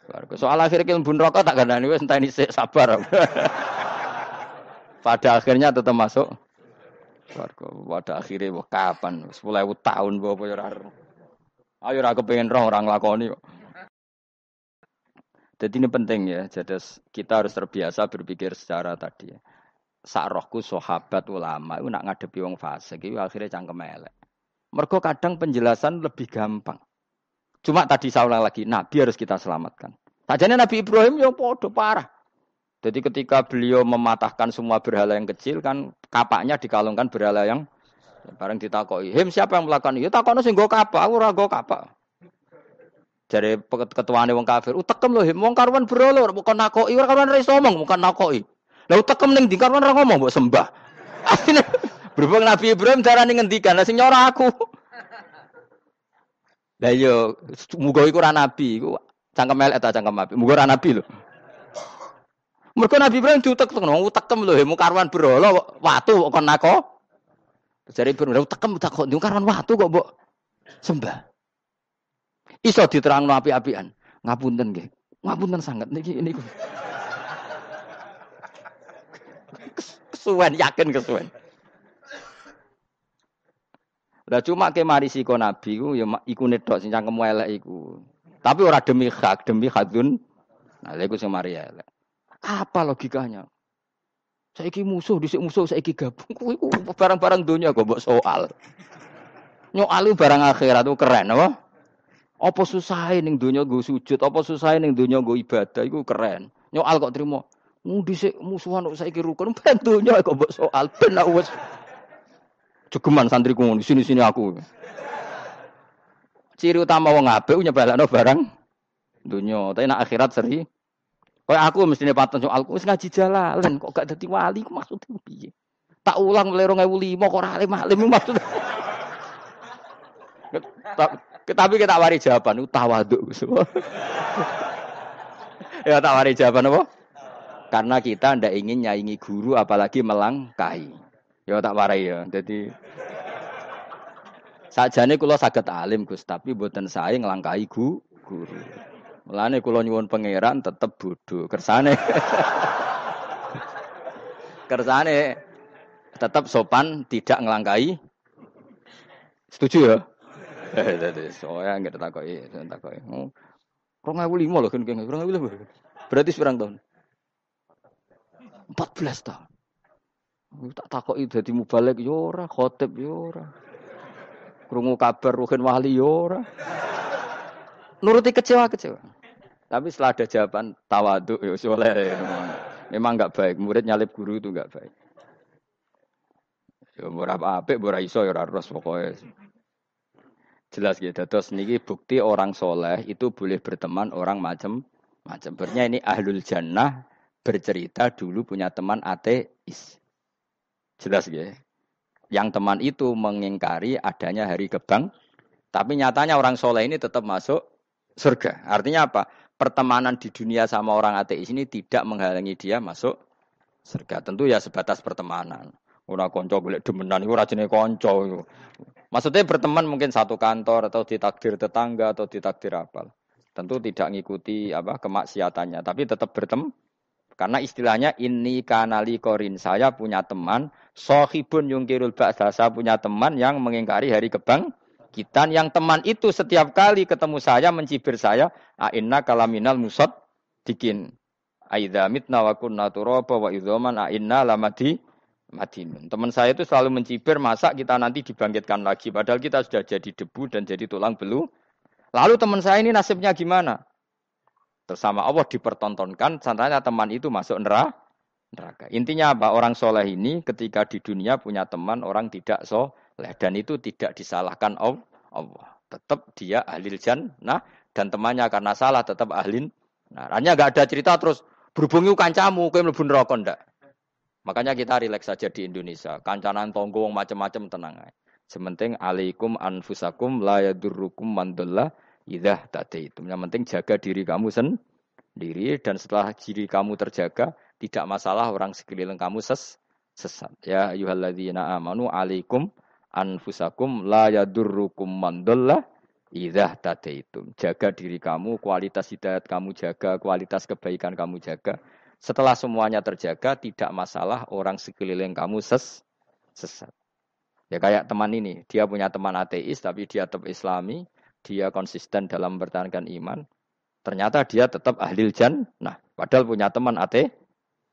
Swarga. Soal kita bun rokok tak kandani wis enteni sik sabar. [laughs] Pada akhirnya tetap masuk swarga. Pada akhirnya wah kapan? 10.000 tahun gua apa ya Ayo ora kepengin roh orang lakoni kok. Jadi ini penting ya. Jadi kita harus terbiasa berpikir secara tadi ya. Rohku sahabat ulama itu nak ngadepi wong fasik itu akhirnya cangkem elek. Mergo kadang penjelasan lebih gampang. Cuma tadi saya ulang lagi, Nabi harus kita selamatkan. Tajane Nabi Ibrahim yang podo parah. Jadi ketika beliau mematahkan semua berhala yang kecil kan kapaknya dikalungkan berhala yang bareng ditakoi. Him siapa yang melakukan itu? Takono sing go kapak, aku ora go kapak. Jadi ketuane wong kafir, utekem lho him wong karuan berhala bukan nakoki, ora karuan iso omong, bukan nakoki. Lah utekem ning ndi karuan ora ngomong mbok sembah. [laughs] Berhubung Nabi Ibrahim darani ngendikan, lah nyora aku. Lah yo iya, muga iku ora nabi, iku cangkem elek ta cangkem api. Muga ora nabi lho. Mergo Nabi Ibrahim diutek-utek, utekem lho, mu karwan berhala watu kok nako. Jare Ibrahim utekem tak kok karwan watu kok mbok sembah. Iso diterangno api-apian. Ngapunten nggih. Ngapunten sangat niki niku. Kesuwen yakin kesuwen. Lah cuma ke mari siko nabi ku ya iku nedok sing cangkem elek iku. Tapi ora demi hak, demi hadun. Nah, lha iku sing mari elek. Apa logikanya? Saiki musuh, dhisik musuh, saiki gabung. Kuwi ku barang-barang dunia kok mbok soal. Nyoal barang akhirat itu keren apa? Apa susah ning donya nggo sujud, apa susah ning donya nggo ibadah iku keren. Nyoal kok trimo. Mu dhisik musuhan kok saiki rukun, ben donya kok mbok soal ben wis Jogeman santriku di sini-sini aku. Ciri utama wong apik nyebalakno barang dunya, tapi nak akhirat seri. Kayak aku mestine paten soal wis ngaji jalalan kok gak dadi wali ku maksudnya piye? Tak ulang mulai 2005 kok ora alim-alim maksud. Tapi kita wari jawaban tawaduk. ya tak wari jawaban apa? Karena kita ndak ingin nyaingi guru apalagi melangkahi. Ya tak warai ya. Jadi sajane kula saged alim Gus, tapi mboten sae nglangkahi gu, guru. Mulane kula nyuwun pangeran tetep bodoh. Kersane [laughs] Kersane tetap sopan tidak ngelangkai Setuju ya? Dadi soalnya enggak takoki, takoki. Oh, Rong ewu lima loh kan, rong ewu lima. Berarti seberang tahun? Empat belas tahun. Tak takoki dadi mubalek yo ora, khotib yo ora. Krungu kabar ruhin wali yo ora. Nuruti kecewa-kecewa. Tapi setelah ada jawaban tawaduk ya soleh. Memang enggak baik. Murid nyalip guru itu enggak baik. Ya ora apik, ora iso ya ora pokoknya. Jelas gitu. Terus niki bukti orang soleh itu boleh berteman orang macam macam. Bernya ini ahlul jannah bercerita dulu punya teman ateis. Jelas gitu. Yang teman itu mengingkari adanya hari kebang. Tapi nyatanya orang soleh ini tetap masuk surga. Artinya apa? Pertemanan di dunia sama orang ateis ini tidak menghalangi dia masuk surga. Tentu ya sebatas pertemanan. Ora konco golek demenan iku ora jenenge konco Maksudnya berteman mungkin satu kantor atau ditakdir tetangga atau ditakdir apa. Tentu tidak ngikuti apa kemaksiatannya, tapi tetap berteman. Karena istilahnya ini kanali korin saya punya teman, sohibun yungkirul ba'sa saya punya teman yang mengingkari hari kebang kita yang teman itu setiap kali ketemu saya mencibir saya, inna kalaminal musad dikin. Aidha mitna wa kunna turaba wa idzaman inna lamadi Madinun. Teman saya itu selalu mencibir masa kita nanti dibangkitkan lagi. Padahal kita sudah jadi debu dan jadi tulang belu. Lalu teman saya ini nasibnya gimana? Tersama Allah dipertontonkan, santanya teman itu masuk neraka. Intinya apa? Orang soleh ini ketika di dunia punya teman orang tidak soleh. Dan itu tidak disalahkan Allah. Tetap dia ahli jannah dan temannya karena salah tetap ahli. Nah, hanya nggak ada cerita terus berhubungi kancamu, kau mlebu neraka ndak. Makanya kita rileks saja di Indonesia. Kancanan tonggo macam-macam tenang aja. Sementing alaikum anfusakum la yadurrukum mandallah idah itu. Yang penting jaga diri kamu sendiri dan setelah diri kamu terjaga tidak masalah orang sekeliling kamu ses sesat. Ya ayyuhalladzina amanu alaikum anfusakum la yadurrukum mandallah idah itu. Jaga diri kamu, kualitas hidayat kamu jaga, kualitas kebaikan kamu jaga setelah semuanya terjaga, tidak masalah orang sekeliling kamu ses sesat. Ya kayak teman ini, dia punya teman ateis tapi dia tetap islami, dia konsisten dalam mempertahankan iman. Ternyata dia tetap ahli jan. Nah, padahal punya teman ate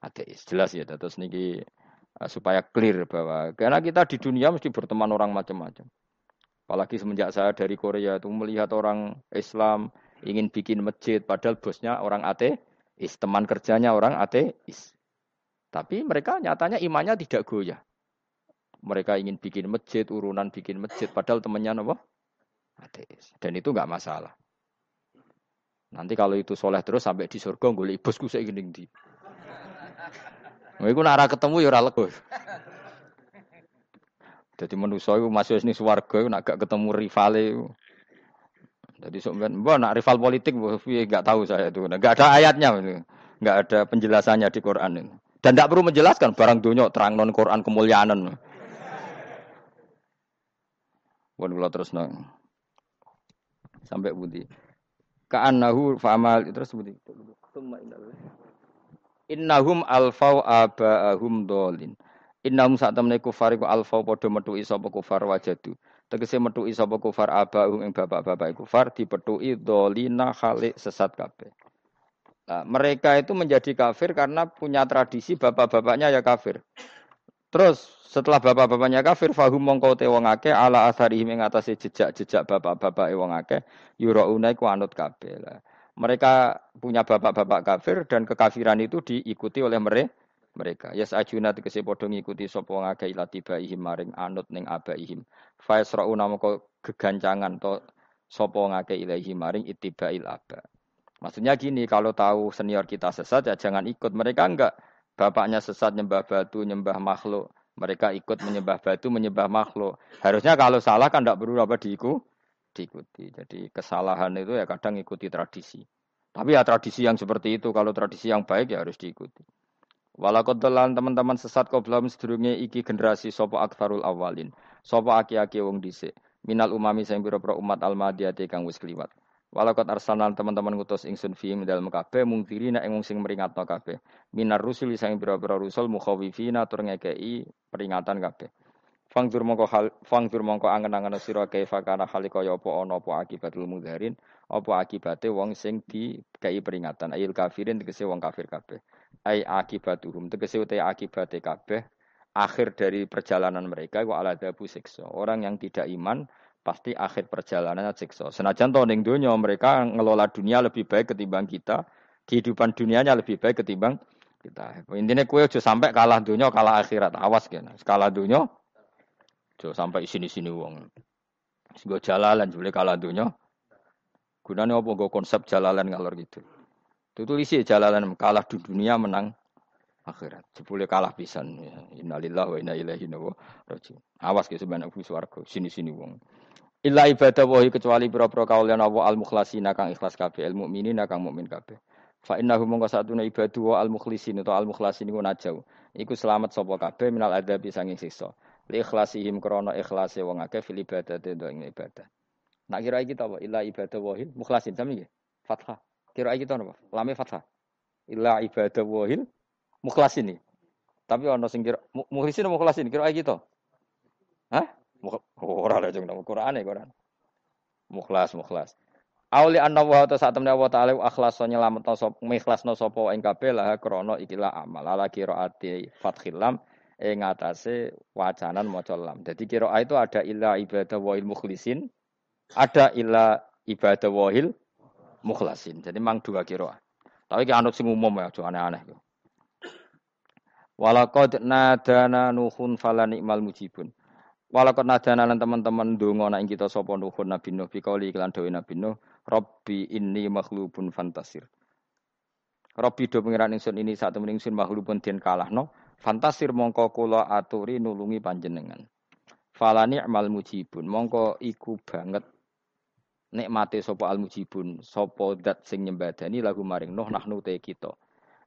ateis. Jelas ya, terus niki uh, supaya clear bahwa karena kita di dunia mesti berteman orang macam-macam. Apalagi semenjak saya dari Korea itu melihat orang Islam ingin bikin masjid, padahal bosnya orang ate ateis, teman kerjanya orang ateis. Tapi mereka nyatanya imannya tidak goyah. Mereka ingin bikin masjid, urunan bikin masjid, padahal temannya apa? Ateis. Dan itu nggak masalah. Nanti kalau itu soleh terus sampai di surga, gue bosku saya gini di. Iku nara ketemu ya ora lego. Jadi manusia itu masuk sini swarga nak gak ketemu rivale jadi sebenarnya, mbak nak rival politik, nggak tahu saya itu, nggak ada ayatnya, nggak ada penjelasannya di Quran ini. Dan tidak perlu menjelaskan barang dunia terang non Quran kemuliaan. Bukan kalau terus nong sampai budi. Ka'annahu fa'amal terus budi. Innahum alfau aba'ahum dolin. Innahum saat temen kufar iku alfau podo metu sapa kufar wajadu. Tegese metuki sapa kufar abaum ing bapak-bapak kufar dipetuki dolina khalik sesat kabeh. Nah, mereka itu menjadi kafir karena punya tradisi bapak-bapaknya ya kafir. Terus setelah bapak-bapaknya kafir fahum mongko te wong akeh ala asari ing atase jejak-jejak bapak-bapak wong akeh yurauna iku anut kabeh. Mereka punya bapak-bapak kafir dan kekafiran itu diikuti oleh mereka mereka. Ya sajuna tegese padha ngikuti sapa wong ila tibaihim maring anut ning abaihim. Fa yasrauna moko gegancangan to sapa wong akeh ilahi maring ittibail aba. Maksudnya gini, kalau tahu senior kita sesat ya jangan ikut. Mereka enggak bapaknya sesat nyembah batu, nyembah makhluk. Mereka ikut menyembah batu, menyembah makhluk. Harusnya kalau salah kan enggak perlu apa diiku, diikuti. Jadi kesalahan itu ya kadang ikuti tradisi. Tapi ya tradisi yang seperti itu, kalau tradisi yang baik ya harus diikuti. Walakot dalan teman-teman sesat kau belum sedurunge iki generasi sopo akfarul awalin. Sopo aki-aki wong dhisik. Minal umami sing pira-pira umat almadiyati kang wis kliwat. Walakot arsalan teman-teman ngutus ingsun fi dalam kabeh mungkirina ing sing meringatno kabeh. Minar rusul sing pira-pira rusul mukhawifina tur ngekei peringatan kabeh. Fangdur mongko hal fangdur mongko angen-angen sira kaifa kana hali kaya apa ana apa akibatul mudharin apa akibate wong sing di kei peringatan ayil kafirin tegese wong kafir kabeh ai akibatuhum tegese uta akibate kabeh akhir dari perjalanan mereka wa ala siksa orang yang tidak iman pasti akhir perjalanannya siksa senajan to ning donya mereka ngelola dunia lebih baik ketimbang kita kehidupan dunianya lebih baik ketimbang kita intinya kue aja sampai kalah dunia kalah akhirat awas kan kalah dunia Jo sampai sini-sini wong. Sego jalalan boleh kalah dunia. Gunanya apa gue konsep jalalan ngalor gitu. Itu tulisi jalalan kalah di dunia menang akhirat. Sepuluh kalah pisan. Ya. Innalillah wa inna ilaihi rajiun. Awas ke sebenarnya aku swarga sini-sini wong. Illa ibadah wahi kecuali pira-pira kaulian Allah al mukhlasina kang ikhlas kabeh, al mukminina kang mukmin kabeh. Fa innahu mongko satuna ibadu wa al mukhlisin atau al mukhlasin iku najau. Iku selamat sapa kabeh minal adabi sanging siksa li ikhlasihim krana ikhlase wong akeh fil ibadate ndo ing ibadah. Nak kira kita apa? Illa ibadah wahil mukhlasin sami nggih. Fathah. Kira kita apa? Lame fathah. Illa ibadah wahil mukhlasin nih. Tapi ana sing kira mukhlasin apa mukhlasin? Kira kita. Hah? Ora lah jeng Quran e Quran. Mukhlas mukhlas. Auli anna wa ta saat temne wa ta'ala akhlaso nyelametno sapa mikhlasno sapa ing kabeh lah krana ikilah amal ala qiraati fathil lam ing atase wacanan maca lam. Jadi kira itu ada illa ibadah wahil mukhlisin, ada illa ibadah wahil mukhlasin. Jadi mang dua kira. Tapi ki anut sing umum ya, aja aneh-aneh. Walaqad nadana nuhun fala nikmal mujibun. Walaqad nadana lan teman-teman donga nek kita sapa nuhun Nabi Nuh bikauli iklan dawe Nabi Nuh, Rabbi inni makhlubun fantasir. Rabbi do pengiran ingsun ini saat temen ingsun makhlubun den kalahno Fantasir mongko kula aturi nulungi panjenengan. Falani amal mujibun mongko iku banget nikmate sapa al mujibun sapa dat sing nyembadani lagu maring Nuh nahnu te kita.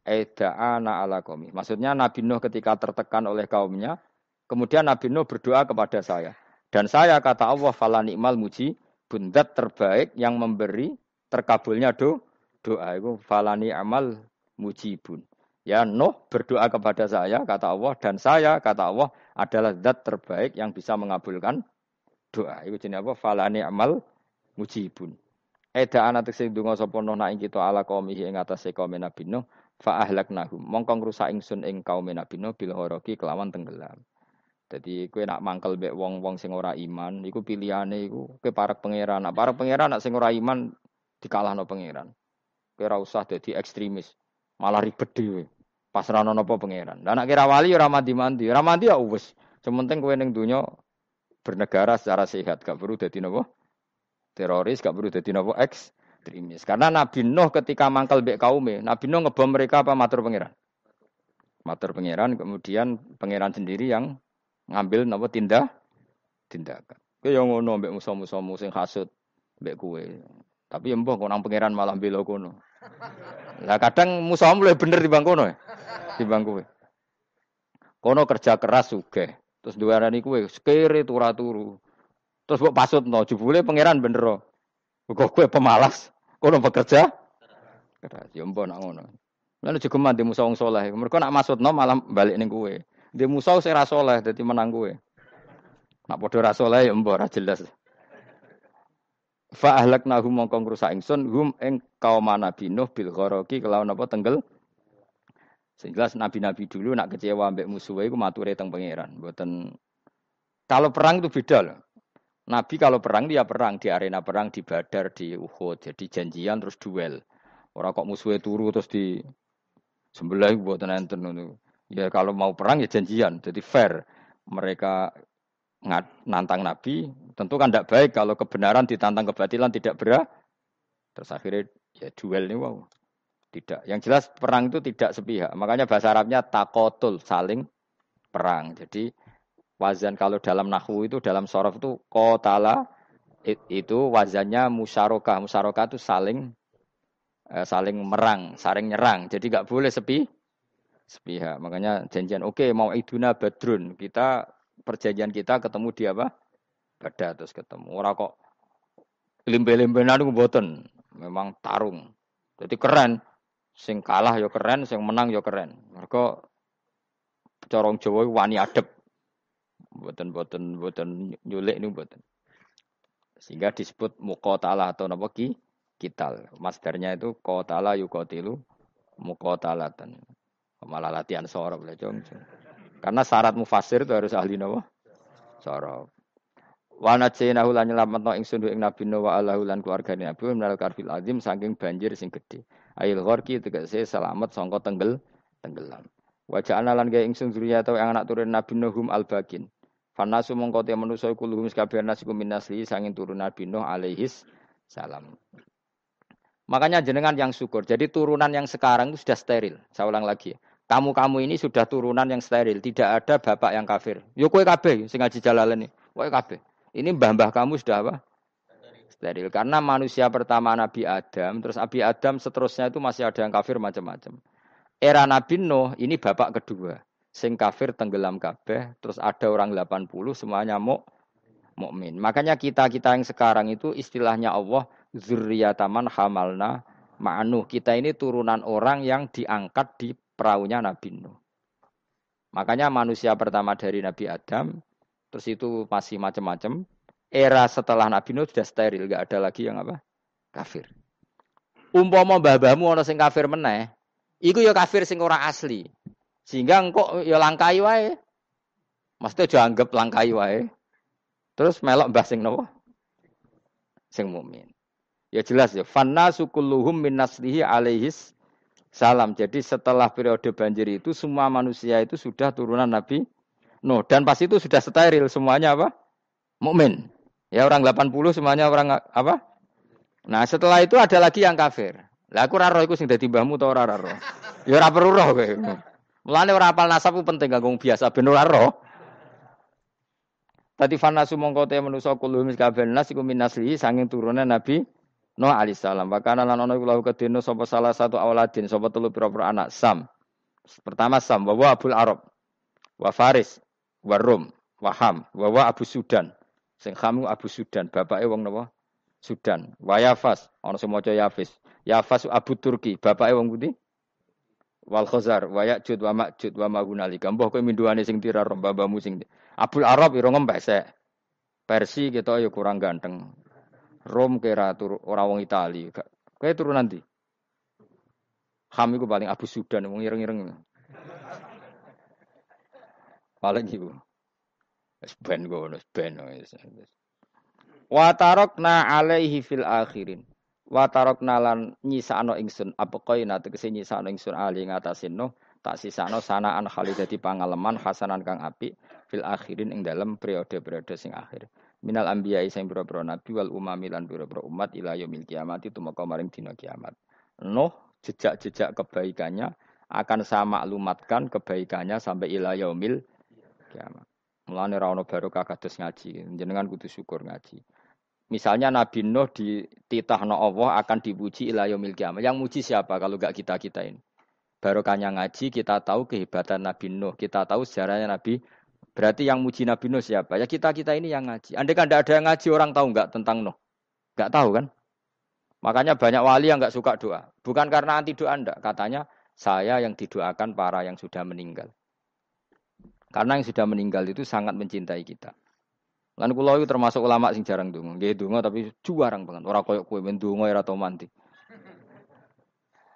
Eda'ana ala kami. Maksudnya Nabi Nuh ketika tertekan oleh kaumnya, kemudian Nabi Nuh berdoa kepada saya. Dan saya kata Allah fala ni'mal muji bundat terbaik yang memberi terkabulnya do doa itu falani amal mujibun. Ya Nuh berdoa kepada saya, kata Allah, dan saya, kata Allah, adalah zat terbaik yang bisa mengabulkan doa. Itu jenis apa? Falani amal mujibun. Eda anak sing donga sapa Nuh kita ala qaumihi ing atase kaum Nabi Nuh fa ahlaknahum. Mongko ngrusak ingsun ing kaum Nabi Nuh bil horoki kelawan tenggelam. Jadi kue nak mangkel bek wong-wong sing ora iman, iku pilihane iku kowe parek pangeran. Nak parek pangeran nak sing ora iman dikalahno pangeran. Kowe ora usah dadi ekstremis malah ribet dhewe. Pas ra ono napa pangeran. Lah nek kira wali ora mandi-mandi, ora mandi ya wis. Sementing kowe ning donya bernegara secara sehat, gak perlu dadi napa? Teroris, gak perlu dadi napa? Ekstremis. Karena Nabi Nuh ketika mangkel mbek kaume, Nabi Nuh ngebom mereka apa matur pangeran? Matur pangeran, kemudian pangeran sendiri yang ngambil napa tindak tindakan. Kowe yang ngono mbek musuh-musuhmu sing hasud mbek kowe. Tapi ya mbah kok nang pangeran malah bela kono. Lah kadang musuh mulai bener di bangkono ya. Di bangku. Kono kerja keras juga. Terus dua hari kue sekere turu turu. Terus buat pasut no jebule pangeran bener. Kok kue pemalas. Kono bekerja keras. Ya mbok ngono. Lalu juga mandi musuh wong soleh. Mereka nak masuk no malam balik nih kue. Di musuh saya rasoleh jadi menang kue. Nak podo rasoleh ya mbok jelas. Fa ahlaknahum mongko ngrusak ingsun hum ing kaum Nabi Nuh bil gharaqi kelawan apa tenggel. Sehingga nabi-nabi dulu nak kecewa ambek musuhe iku mature teng pangeran. Mboten kalau perang itu beda loh. Nabi kalau perang dia perang di arena perang di Badar di Uhud. Jadi janjian terus duel. Orang kok musuhnya turu terus di sebelah buat enten Ya kalau mau perang ya janjian. Jadi fair. Mereka nantang Nabi, tentu kan tidak baik kalau kebenaran ditantang kebatilan tidak berat. Terus akhirnya ya duel ini wow. Tidak. Yang jelas perang itu tidak sepihak. Makanya bahasa Arabnya takotul, saling perang. Jadi wazan kalau dalam nahu itu dalam sorof itu kotala itu wazannya musyarakah. Musyarakah itu saling eh, saling merang, saling nyerang. Jadi nggak boleh sepi sepihak. Makanya janjian oke okay, mau iduna badrun kita perjanjian kita ketemu di apa? Bada terus ketemu. Ora kok limbe-limbenan ku mboten. Memang tarung. Jadi keren. Sing kalah ya keren, sing menang ya keren. Mereka corong Jawa wani adep. Boten-boten boten nyulik ini boten. Sehingga disebut muqatalah atau napa ki kital. Masdarnya itu qatala yuqatilu muqatalatan. Malah latihan sorok lah Karena syarat mufasir itu harus ahli napa? Sorok. Wa najaynahu lan nyelametno ingsun ing Nabi Nuh wa Allahu lan keluargane Nabi minal karfil azim saking banjir sing gedhe. Ail gharqi tegese selamat sangka tenggel tenggelam. Wa ja'alna lan gawe ingsun zuriyata yang anak turun Nabi Nuhum al-bakin. Fanasu mongko te manusa kuluhum kabeh nasikum min nasli sanging turun Nabi Nuh alaihis salam. Makanya jenengan yang syukur. Jadi turunan yang sekarang itu sudah steril. Saya ulang lagi. Kamu-kamu ini sudah turunan yang steril. Tidak ada bapak yang kafir. Yo kowe kabeh sing ngaji jalalan ini. Kowe kabeh. Ini mbah-mbah kamu sudah apa? Steril. Karena manusia pertama Nabi Adam, terus Nabi Adam seterusnya itu masih ada yang kafir macam-macam. Era Nabi Nuh ini bapak kedua sing kafir tenggelam kabeh, terus ada orang 80 semuanya mau mukmin. Makanya kita-kita yang sekarang itu istilahnya Allah zurriyataman hamalna ma'nuh. Kita ini turunan orang yang diangkat di perahunya Nabi Nuh. Makanya manusia pertama dari Nabi Adam, terus itu masih macam-macam. Era setelah Nabi Nuh sudah steril, gak ada lagi yang apa? Kafir. Umpama mbah-mbahmu ana sing kafir meneh, iku ya kafir sing ora asli. Sehingga engkau ya langkai wae. Mesti aja anggap langkai wae. Terus melok mbah sing nopo? Sing mukmin. Ya jelas ya. Fanna sukulluhum min naslihi alaihis salam. Jadi setelah periode banjir itu semua manusia itu sudah turunan Nabi No Dan pas itu sudah steril semuanya apa? Mukmin. Ya orang 80 semuanya orang apa? Nah setelah itu ada lagi yang kafir. Lah aku raro iku sing dadi mbahmu ta ora raro. Ya ora perlu roh kowe. Mulane ora apal nasab penting kanggo biasa ben ora roh. Tadi fanasu mongko te manusa kulo mis kabeh nas iku minasli sanging turunan Nabi Nuh alaihi salam. Wakana lan ana kula kedene sapa salah satu awaladin sapa telu pira-pira anak Sam. Pertama Sam wa Abul Arab wa Faris wa Rum wa Ham wa Abu Sudan. Sing Hamu Abu Sudan, bapake wong napa? Sudan. Wa Yafas, ana sing maca Yafis. Yafas Abu Turki, bapake wong putih wal khazar wa ya'jud wa ma'jud wa mahunalika mbah kowe minduane sing tira babamu sing Abul Arab ira ngempesek Persi kita ya kurang ganteng Rom kira tur ora wong Itali kowe turu nanti. Ham iku paling Abu Sudan wong ireng-ireng paling iku wis ben ngono ben wa tarokna alaihi fil akhirin. Wa tarokna lan nyisakno ingsun. Apa koina tegese nyisakno ingsun ali ngatasin no? Tak sisano sanaan khali dadi pangalaman hasanan kang api fil akhirin ing dalam periode-periode sing akhir. Minal anbiya sing pira-pira nabi wal umami pira-pira umat ila yaumil kiamat itu maka maring dina kiamat. Nuh jejak-jejak kebaikannya akan saya maklumatkan kebaikannya sampai ila yaumil kiamat. Ra ono barokah kados ngaji, jenengan kudu syukur ngaji. Misalnya Nabi Nuh dititahno Allah akan dipuji ila yaumil kiamat. Yang muji siapa kalau gak kita-kita ini? Barokahnya ngaji kita tahu kehebatan Nabi Nuh, kita tahu sejarahnya Nabi. Berarti yang muji Nabi Nuh siapa? Ya kita-kita ini yang ngaji. Andai kan ada yang ngaji orang tahu nggak tentang Nuh? Nggak tahu kan? Makanya banyak wali yang nggak suka doa. Bukan karena anti doa enggak. Katanya saya yang didoakan para yang sudah meninggal. Karena yang sudah meninggal itu sangat mencintai kita. Lan kula itu termasuk ulama sing jarang donga. Nggih donga tapi juarang banget. Ora koyo kowe men donga ora tau mandi.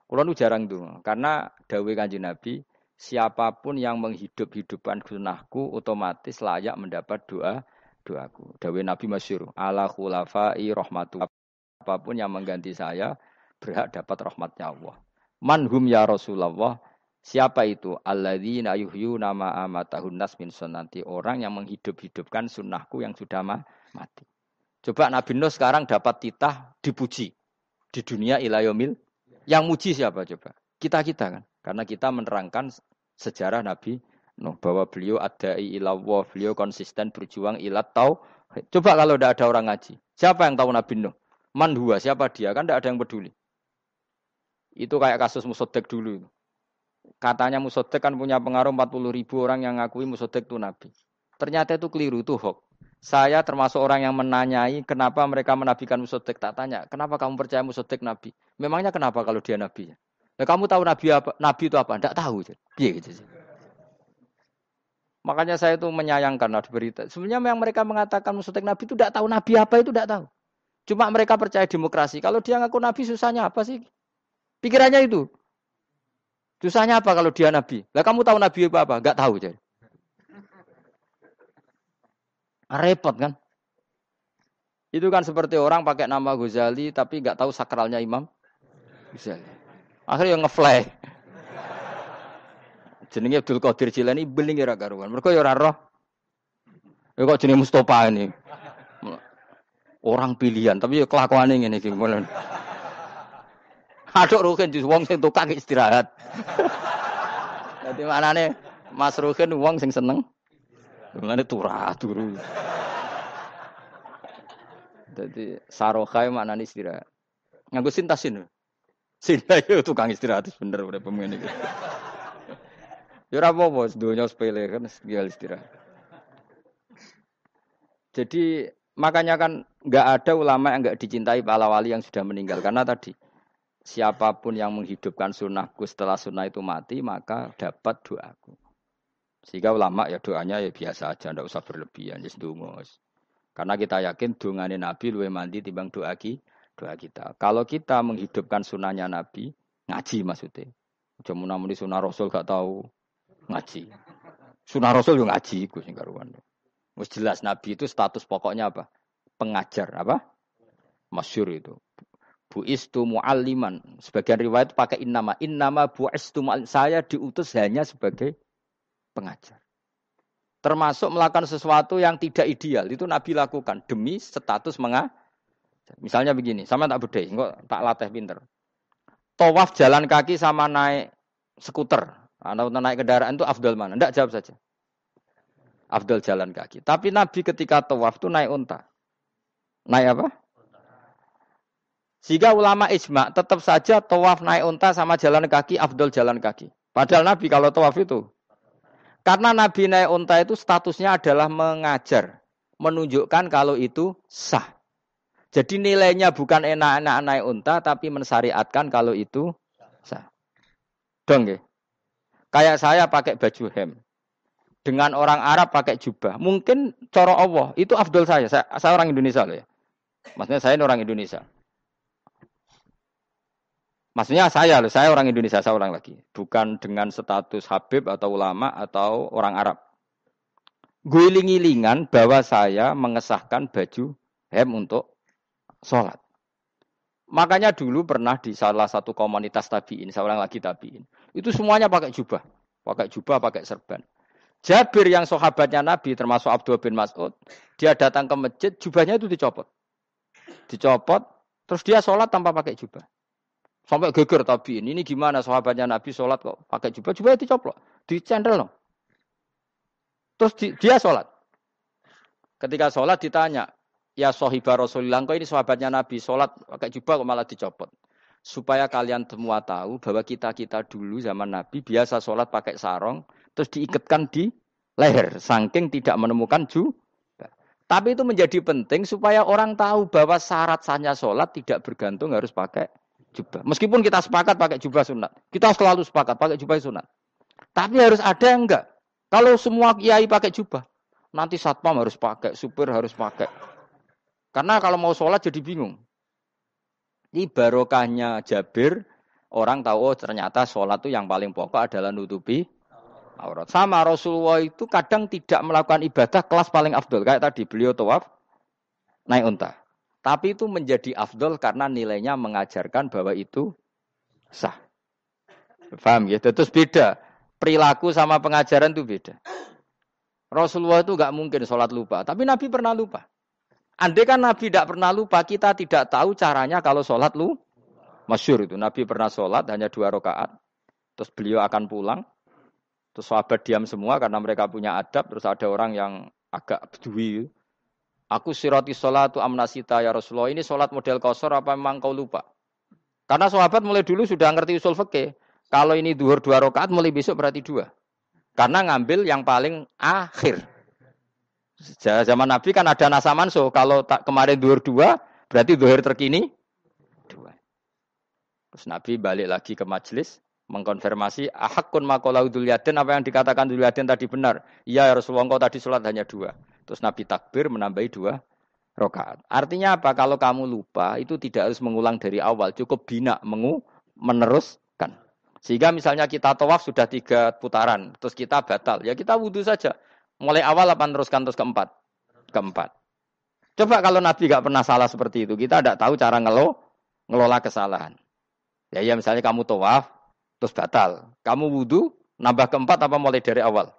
Nu jarang donga karena dawuh Kanjeng Nabi, siapa pun yang menghidup-hidupkan sunnahku otomatis layak mendapat doa doaku. Dawuh Nabi masyhur, ala khulafai rahmatu. Apa pun yang mengganti saya berhak dapat rahmatnya Allah. Manhum ya Rasulullah Siapa itu? Alladzina yuhyu nama amatahun nas min sunnati. Orang yang menghidup-hidupkan sunnahku yang sudah mati. Coba Nabi Nuh sekarang dapat titah dipuji. Di dunia ilayomil. Yang muji siapa coba? Kita-kita kan. Karena kita menerangkan sejarah Nabi Nuh. Bahwa beliau ada ilawah. Beliau konsisten berjuang ilat tau. Coba kalau tidak ada orang ngaji. Siapa yang tahu Nabi Nuh? Man huwa, siapa dia? Kan tidak ada yang peduli. Itu kayak kasus Musodek dulu. Katanya Musodek kan punya pengaruh 40 ribu orang yang ngakui Musodek itu Nabi. Ternyata itu keliru, itu hoax. Saya termasuk orang yang menanyai kenapa mereka menabikan Musodek. Tak tanya, kenapa kamu percaya Musodek Nabi? Memangnya kenapa kalau dia Nabi? Ya, kamu tahu Nabi apa? Nabi itu apa? Tidak tahu. Iya gitu. Makanya saya itu menyayangkan ada berita. Sebenarnya yang mereka mengatakan musuh Nabi itu tidak tahu Nabi apa itu tidak tahu. Cuma mereka percaya demokrasi. Kalau dia ngaku Nabi susahnya apa sih? Pikirannya itu. Susahnya apa kalau dia Nabi? Lah kamu tahu Nabi apa apa? Gak tahu jadi. Repot kan? Itu kan seperti orang pakai nama Ghazali tapi nggak tahu sakralnya Imam Ghazali. Akhirnya ngefly. Jenenge Abdul Qadir Jilani beling ora karuan. Mergo ya ora roh. Ya kok jenenge Mustofa ini. Orang pilihan, tapi ya kelakuane ngene iki. Aduk Ruhin jus wong sing tukang istirahat. Dadi manane Mas Ruhin wong sing seneng. Mulane turah turu. Jadi sarokai maknane istirahat. Nganggo sintasin. Sinta itu tukang istirahat bener udah pemain iki. Ya apa-apa, sepele kan tinggal istirahat. Jadi makanya kan nggak ada ulama yang nggak dicintai para wali yang sudah meninggal karena tadi siapa pun yang menghidupkan sunnahku setelah sunnah itu mati maka dapat doaku. Sehingga ulama ya doanya ya biasa aja, ndak usah berlebihan, dungos. Karena kita yakin dungane Nabi luwe mandi timbang doa doa kita. Kalau kita menghidupkan sunnahnya Nabi, ngaji maksudnya. Cuma namun di sunnah Rasul gak tahu, ngaji. Sunnah Rasul juga ngaji iku sing karuan. Wis jelas Nabi itu status pokoknya apa? Pengajar apa? Masyur itu. Bu'istu mu'alliman. Sebagian riwayat pakai innama. Innama bu'istu mu'alliman. Saya diutus hanya sebagai pengajar. Termasuk melakukan sesuatu yang tidak ideal. Itu Nabi lakukan. Demi status mengajar. Misalnya begini. Sama tak bedai. Enggak tak latih pinter. Tawaf jalan kaki sama naik skuter. Atau naik kendaraan itu afdal mana? Tidak jawab saja. Afdal jalan kaki. Tapi Nabi ketika tawaf itu naik unta. Naik apa? Sehingga ulama ijma tetap saja tawaf naik unta sama jalan kaki afdal jalan kaki. Padahal Nabi kalau tawaf itu. Karena Nabi naik unta itu statusnya adalah mengajar. Menunjukkan kalau itu sah. Jadi nilainya bukan enak-enak naik unta, tapi mensyariatkan kalau itu sah. Dong ya? Kayak saya pakai baju hem. Dengan orang Arab pakai jubah. Mungkin coro Allah. Itu afdol saya. Saya, saya orang Indonesia loh ya. Maksudnya saya orang Indonesia. Maksudnya saya loh, saya orang Indonesia, saya orang lagi. Bukan dengan status Habib atau ulama atau orang Arab. Guling-gilingan bahwa saya mengesahkan baju hem untuk sholat. Makanya dulu pernah di salah satu komunitas tabiin, seorang lagi tabiin. Itu semuanya pakai jubah. Pakai jubah, pakai serban. Jabir yang sahabatnya Nabi, termasuk Abdul bin Mas'ud, dia datang ke masjid, jubahnya itu dicopot. Dicopot, terus dia sholat tanpa pakai jubah. Sampai geger tabiin, ini gimana sahabatnya Nabi sholat kok pakai jubah, jubahnya dicopot, dicendel loh. Terus di, dia sholat. Ketika sholat ditanya, ya sohibah Rasulullah, kok ini sahabatnya Nabi, sholat pakai jubah kok malah dicopot. Supaya kalian semua tahu bahwa kita-kita dulu zaman Nabi biasa sholat pakai sarong, terus diikatkan di leher, saking tidak menemukan jubah. Tapi itu menjadi penting supaya orang tahu bahwa syarat sahnya sholat tidak bergantung harus pakai jubah. Meskipun kita sepakat pakai jubah sunat. Kita selalu sepakat pakai jubah sunat. Tapi harus ada enggak. Kalau semua kiai pakai jubah, nanti satpam harus pakai, supir harus pakai. Karena kalau mau sholat jadi bingung. Ini barokahnya Jabir, orang tahu oh ternyata sholat itu yang paling pokok adalah nutupi aurat. Sama Rasulullah itu kadang tidak melakukan ibadah kelas paling afdol. Kayak tadi beliau tawaf naik unta. Tapi itu menjadi afdol karena nilainya mengajarkan bahwa itu sah. Paham ya? Terus beda. Perilaku sama pengajaran itu beda. Rasulullah itu nggak mungkin sholat lupa. Tapi Nabi pernah lupa. Andai kan Nabi tidak pernah lupa, kita tidak tahu caranya kalau sholat lu. Masyur itu, Nabi pernah sholat hanya dua rakaat. Terus beliau akan pulang. Terus sahabat diam semua karena mereka punya adab. Terus ada orang yang agak bedui. Aku siroti sholat tu amnasita ya Rasulullah. Ini sholat model kosor apa memang kau lupa? Karena sahabat mulai dulu sudah ngerti usul fikih. Kalau ini duhur dua rakaat, mulai besok berarti dua. Karena ngambil yang paling akhir. Zaman Nabi kan ada nasa manso. Kalau tak kemarin duhur dua, berarti duhur terkini dua. Terus Nabi balik lagi ke majelis. mengkonfirmasi ahakun makolau duliatin apa yang dikatakan duliatin tadi benar. Iya ya Rasulullah engkau tadi sholat hanya dua. Terus Nabi takbir menambahi dua rokaat. Artinya apa? Kalau kamu lupa itu tidak harus mengulang dari awal, cukup bina mengu meneruskan. Sehingga misalnya kita tawaf sudah tiga putaran, terus kita batal, ya kita wudhu saja. Mulai awal apa teruskan terus keempat? Keempat. Coba kalau Nabi gak pernah salah seperti itu, kita tidak tahu cara ngelo, ngelola kesalahan. Ya, ya misalnya kamu tawaf, terus batal. Kamu wudhu, nambah keempat apa mulai dari awal?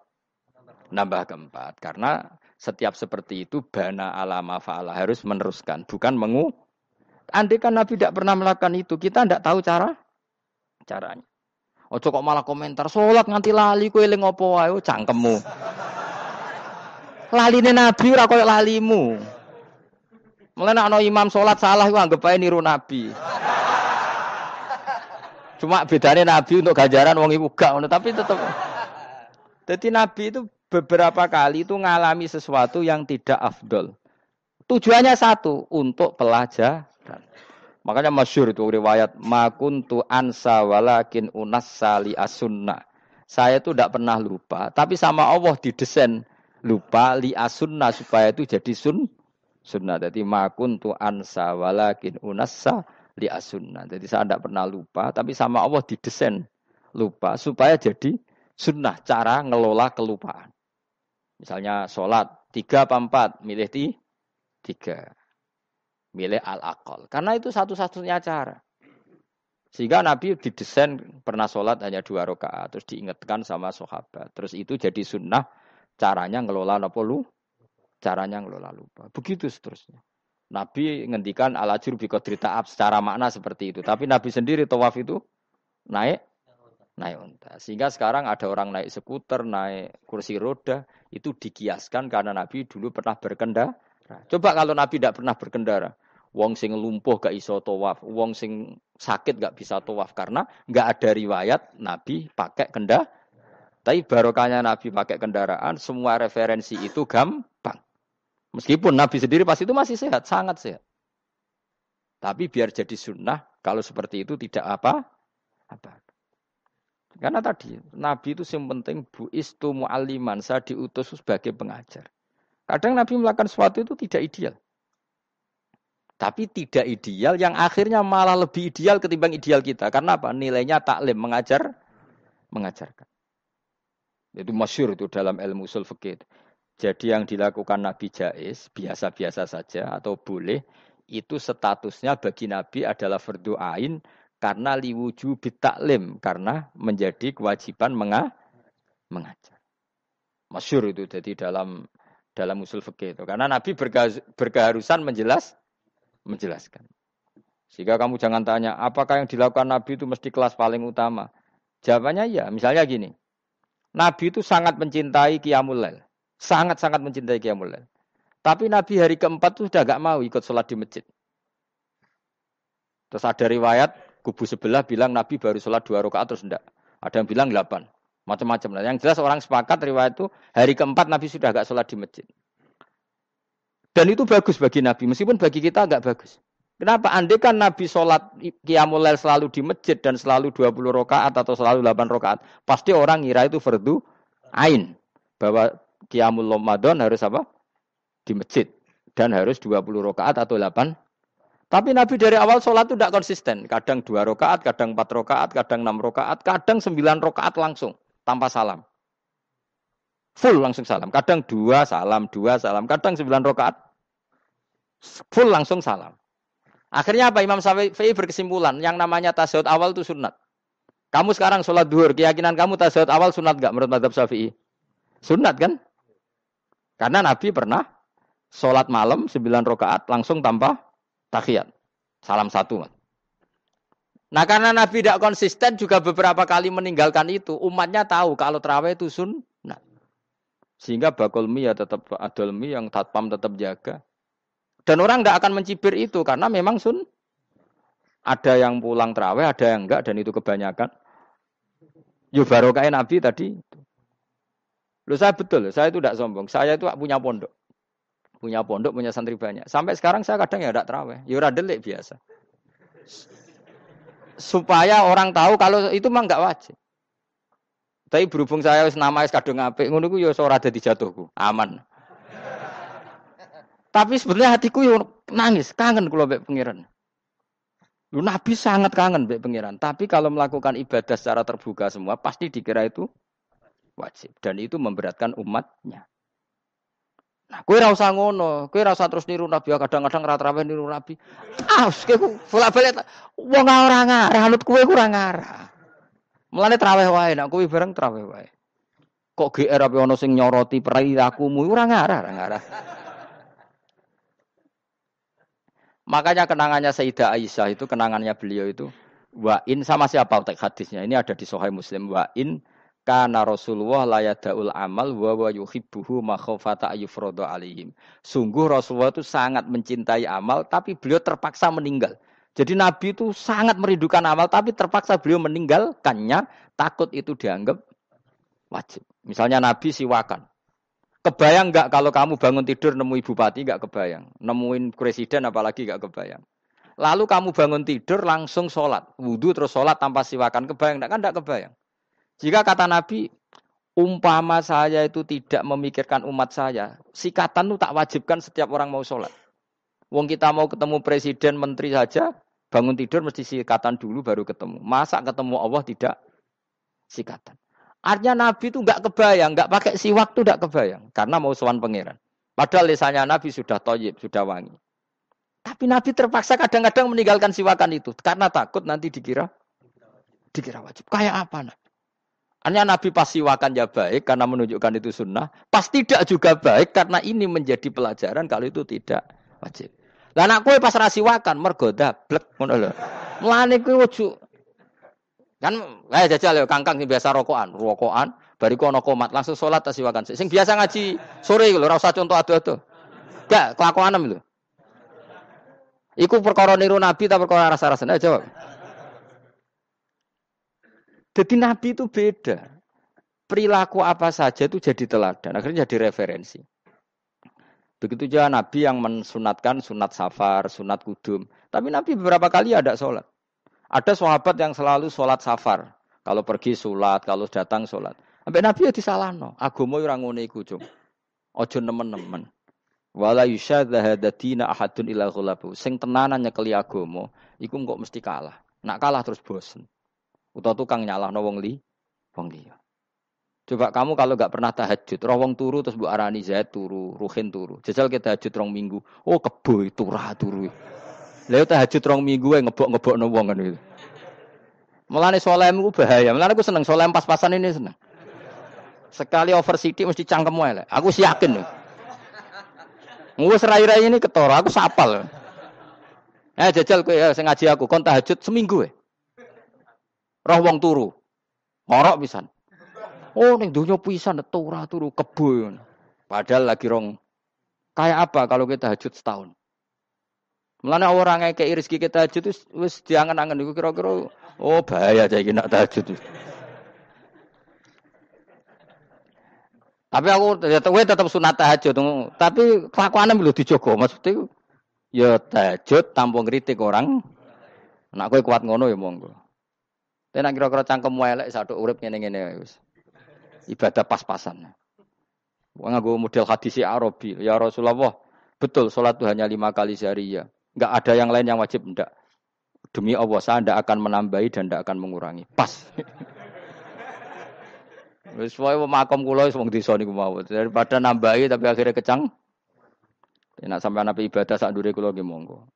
Nambah keempat. Karena setiap seperti itu bana alama fa'ala harus meneruskan, bukan mengu. Andai kan Nabi tidak pernah melakukan itu, kita tidak tahu cara caranya. Ojo kok malah komentar, sholat nganti lali kue eling apa wae, oh, cangkemmu. Laline Nabi ora koyo lalimu. Mulane ana imam sholat salah iku anggap ae niru Nabi. Cuma bedanya Nabi untuk ganjaran wong iku gak tapi tetap. Jadi Nabi itu beberapa kali itu ngalami sesuatu yang tidak afdol. Tujuannya satu, untuk pelajaran. Makanya masyur itu riwayat makuntu ansa walakin unas sali asunna. Saya itu tidak pernah lupa, tapi sama Allah didesain lupa li asunna supaya itu jadi sun sunnah. Jadi makuntu ansa walakin unassa li asunnah. Jadi saya tidak pernah lupa, tapi sama Allah didesain lupa supaya jadi sunnah cara ngelola kelupaan. Misalnya sholat tiga apa empat, milih ti tiga, milih al akal. Karena itu satu-satunya cara. Sehingga Nabi didesain pernah sholat hanya dua rakaat, terus diingatkan sama sahabat. Terus itu jadi sunnah caranya ngelola apa lu, caranya ngelola lupa. Begitu seterusnya. Nabi ngendikan alajur bi ta'ab secara makna seperti itu. Tapi Nabi sendiri tawaf itu naik naik unta. Sehingga sekarang ada orang naik skuter, naik kursi roda, itu dikiaskan karena Nabi dulu pernah berkendara. Coba kalau Nabi tidak pernah berkendara, wong sing lumpuh gak iso tawaf, wong sing sakit gak bisa tawaf karena nggak ada riwayat Nabi pakai kendaraan. Tapi barokahnya Nabi pakai kendaraan, semua referensi itu gampang. Meskipun Nabi sendiri pas itu masih sehat, sangat sehat. Tapi biar jadi sunnah, kalau seperti itu tidak apa, apa. Karena tadi Nabi itu yang penting bu istu mu'aliman, saya diutus sebagai pengajar. Kadang Nabi melakukan sesuatu itu tidak ideal. Tapi tidak ideal yang akhirnya malah lebih ideal ketimbang ideal kita. Karena apa? Nilainya taklim, mengajar, mengajarkan. Itu masyur itu dalam ilmu usul fikih. Jadi yang dilakukan Nabi Jais biasa-biasa saja atau boleh itu statusnya bagi Nabi adalah fardu ain karena liwuju bitaklim karena menjadi kewajiban menga mengajar. Masyur itu jadi dalam dalam usul fikih itu karena Nabi berkeharusan menjelas menjelaskan. Sehingga kamu jangan tanya apakah yang dilakukan Nabi itu mesti kelas paling utama. Jawabannya ya, misalnya gini. Nabi itu sangat mencintai Qiyamul Lail. Sangat-sangat mencintai Qiyamul Lail. Tapi Nabi hari keempat itu sudah gak mau ikut sholat di masjid. Terus ada riwayat kubu sebelah bilang Nabi baru sholat dua rakaat terus enggak. Ada yang bilang delapan. Macam-macam. Nah, yang jelas orang sepakat riwayat itu hari keempat Nabi sudah gak sholat di masjid. Dan itu bagus bagi Nabi, meskipun bagi kita agak bagus. Kenapa? Andai kan Nabi sholat Qiyamul Lail selalu di masjid dan selalu 20 rakaat atau selalu 8 rakaat, pasti orang ngira itu fardu ain. Bahwa Qiyamul Ramadan harus apa? Di masjid. Dan harus 20 rakaat atau 8. Tapi Nabi dari awal sholat itu tidak konsisten. Kadang 2 rakaat, kadang 4 rakaat, kadang 6 rakaat, kadang 9 rakaat langsung. Tanpa salam. Full langsung salam. Kadang 2 salam, 2 salam. Kadang 9 rakaat. Full langsung salam. Akhirnya apa Imam Syafi'i berkesimpulan yang namanya tasyahud awal itu sunat. Kamu sekarang sholat duhur, keyakinan kamu tasyahud awal sunat gak menurut madhab Syafi'i? Sunat kan? Karena Nabi pernah sholat malam sembilan rakaat langsung tanpa tahiyat. Salam satu. Nah karena Nabi tidak konsisten juga beberapa kali meninggalkan itu. Umatnya tahu kalau terawih itu sunnah. Sehingga bakul mie ya tetap adol mie yang tatpam tetap jaga. Dan orang tidak akan mencibir itu karena memang sun. Ada yang pulang terawih, ada yang enggak dan itu kebanyakan. Yo Nabi tadi. Loh saya betul, saya itu tidak sombong. Saya itu punya pondok. Punya pondok, punya santri banyak. Sampai sekarang saya kadang ya tidak terawih. Ya delik biasa. supaya orang tahu kalau itu mah nggak wajib. Tapi berhubung saya wis nama wis kadung apik, ngono ku ya ora dadi jatuhku, aman. Tapi sebenarnya hatiku yo nangis, kangen kula mbek pangeran. Lu Nabi sangat kangen mbek pangeran, tapi kalau melakukan ibadah secara terbuka semua pasti dikira itu wajib dan itu memberatkan umatnya. Nah, kue rasa ngono, kue rasa terus niru Nabi, kadang-kadang rata-rata niru Nabi. Ah, kue bolak balik, wong ora ngarah, anut kue kurang ngarah. Mulane traweh wae, nak kue bareng traweh wae. Kok GR apa ono sing nyoroti perilakumu ora ngarah, ora ngarah. Makanya kenangannya Sayyidah Aisyah itu kenangannya beliau itu wa in sama siapa teks hadisnya ini ada di Sahih Muslim wa in karena Rasulullah layadaul amal wa wa yuhibbuhu makhofata ayufrodo alihim. Sungguh Rasulullah itu sangat mencintai amal, tapi beliau terpaksa meninggal. Jadi Nabi itu sangat merindukan amal, tapi terpaksa beliau meninggalkannya, takut itu dianggap wajib. Misalnya Nabi siwakan. Kebayang nggak kalau kamu bangun tidur nemu bupati nggak kebayang, nemuin presiden apalagi nggak kebayang. Lalu kamu bangun tidur langsung sholat, wudhu terus sholat tanpa siwakan, kebayang nggak kan nggak kebayang. Jika kata Nabi, umpama saya itu tidak memikirkan umat saya, sikatan itu tak wajibkan setiap orang mau sholat. Wong kita mau ketemu presiden, menteri saja, bangun tidur mesti sikatan dulu baru ketemu. Masa ketemu Allah tidak sikatan. Artinya Nabi itu nggak kebayang, nggak pakai siwak itu nggak kebayang, karena mau sowan pangeran. Padahal lisannya Nabi sudah toyib, sudah wangi. Tapi Nabi terpaksa kadang-kadang meninggalkan siwakan itu karena takut nanti dikira dikira wajib. Kayak apa Nabi? Hanya Nabi pasti siwakan ya baik karena menunjukkan itu sunnah. Pas tidak juga baik karena ini menjadi pelajaran kalau itu tidak wajib. Lah anak kue pas rasiwakan mergo dablek ngono lho. Mulane kue ojo kan kayak jajal ya kangkang sing biasa rokokan, rokokan bariku ana komat langsung salat tas siwakan. Sing biasa ngaji sore lho ora usah contoh ado-ado. Gak kelakuan lho. Iku perkara niru Nabi ta perkara rasa-rasa? Nah, jawab. Jadi Nabi itu beda. Perilaku apa saja itu jadi teladan, akhirnya jadi referensi. Begitu juga Nabi yang mensunatkan sunat safar, sunat kudum. Tapi Nabi beberapa kali ada sholat. Ada sahabat yang selalu sholat safar. Kalau pergi sholat, kalau datang sholat. Sampai Nabi ya disalahno. Agama orang ngono iku, Cung. Nemen-nemen. Wala yusyadza dina ahadun ila ghulabu. Sing tenanan nyekeli agama, iku kok mesti kalah. Nak kalah terus bosen. Utawa tukang nyalahno wong li, wong liya. Coba kamu kalau gak pernah tahajud, roh wong turu terus bu arani Zaid turu, Ruhin turu. Jajal kita tahajud rong minggu. Oh kebo turah turu. Lalu tahajud rong minggu yang ngebok-ngebok no wong kan itu. Mulane solem ku bahaya. Mulane aku seneng solem pas-pasan ini seneng. Sekali over city mesti cangkem wae Aku sih yakin. Ngurus rai-rai ini ketara, aku sapal. Eh jajal kowe ya sing ngaji aku kon tahajud seminggu ya. Roh wong turu. Ngorok pisan. Oh ning donya pisan ora turu kebo. Padahal lagi rong kayak apa kalau kita hajut setahun. Mulane orang kayak rezeki kita hajut wis wis diangen-angen iku kira-kira oh bahaya aja iki nak tahajud. Tapi aku ya gue tetap sunat tahajud, tapi kelakuannya belum dijogo. Maksudnya ya tahajud tanpa ngritik orang. Nak gue kuat ngono ya monggo. Tapi kira-kira cangkem elek satu urip ngene-ngene wis. Ibadah pas-pasan. Wong nganggo model hadis Arabi, ya Rasulullah, betul sholat itu hanya lima kali sehari ya. Enggak ada yang lain yang wajib enggak. Demi Allah saya tidak akan menambahi dan tidak akan mengurangi. Pas. [laughs] Wis wae makom kula wis wong desa niku. Daripada nambahi tapi akhirnya kecang. Enak sampai nabi ibadah sak ndure kula nggih monggo.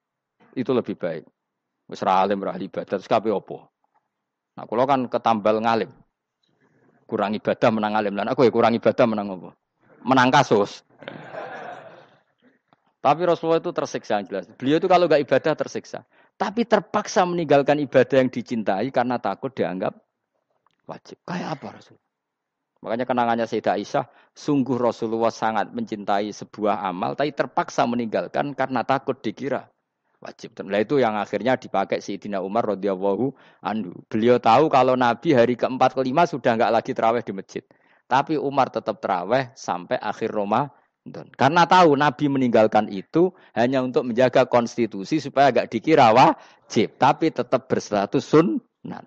Itu lebih baik. Wis ra alim ra ibadah terus kabeh opo? Nah, kalau kan ketambal ngalim. Kurang ibadah menang alim. Lah aku ya kurang ibadah menang apa? Menang kasus. Tapi Rasulullah itu tersiksa jelas. Beliau itu kalau gak ibadah tersiksa. Tapi terpaksa meninggalkan ibadah yang dicintai karena takut dianggap wajib. Kayak apa Rasul? Makanya kenangannya Sayyidah Aisyah, sungguh Rasulullah sangat mencintai sebuah amal, tapi terpaksa meninggalkan karena takut dikira wajib. Nah itu yang akhirnya dipakai Sayyidina Umar radhiyallahu anhu. Beliau tahu kalau Nabi hari keempat kelima sudah nggak lagi terawih di masjid. Tapi Umar tetap terawih sampai akhir Roma, Karena tahu Nabi meninggalkan itu hanya untuk menjaga konstitusi supaya agak dikira wajib, tapi tetap berstatus sunnah.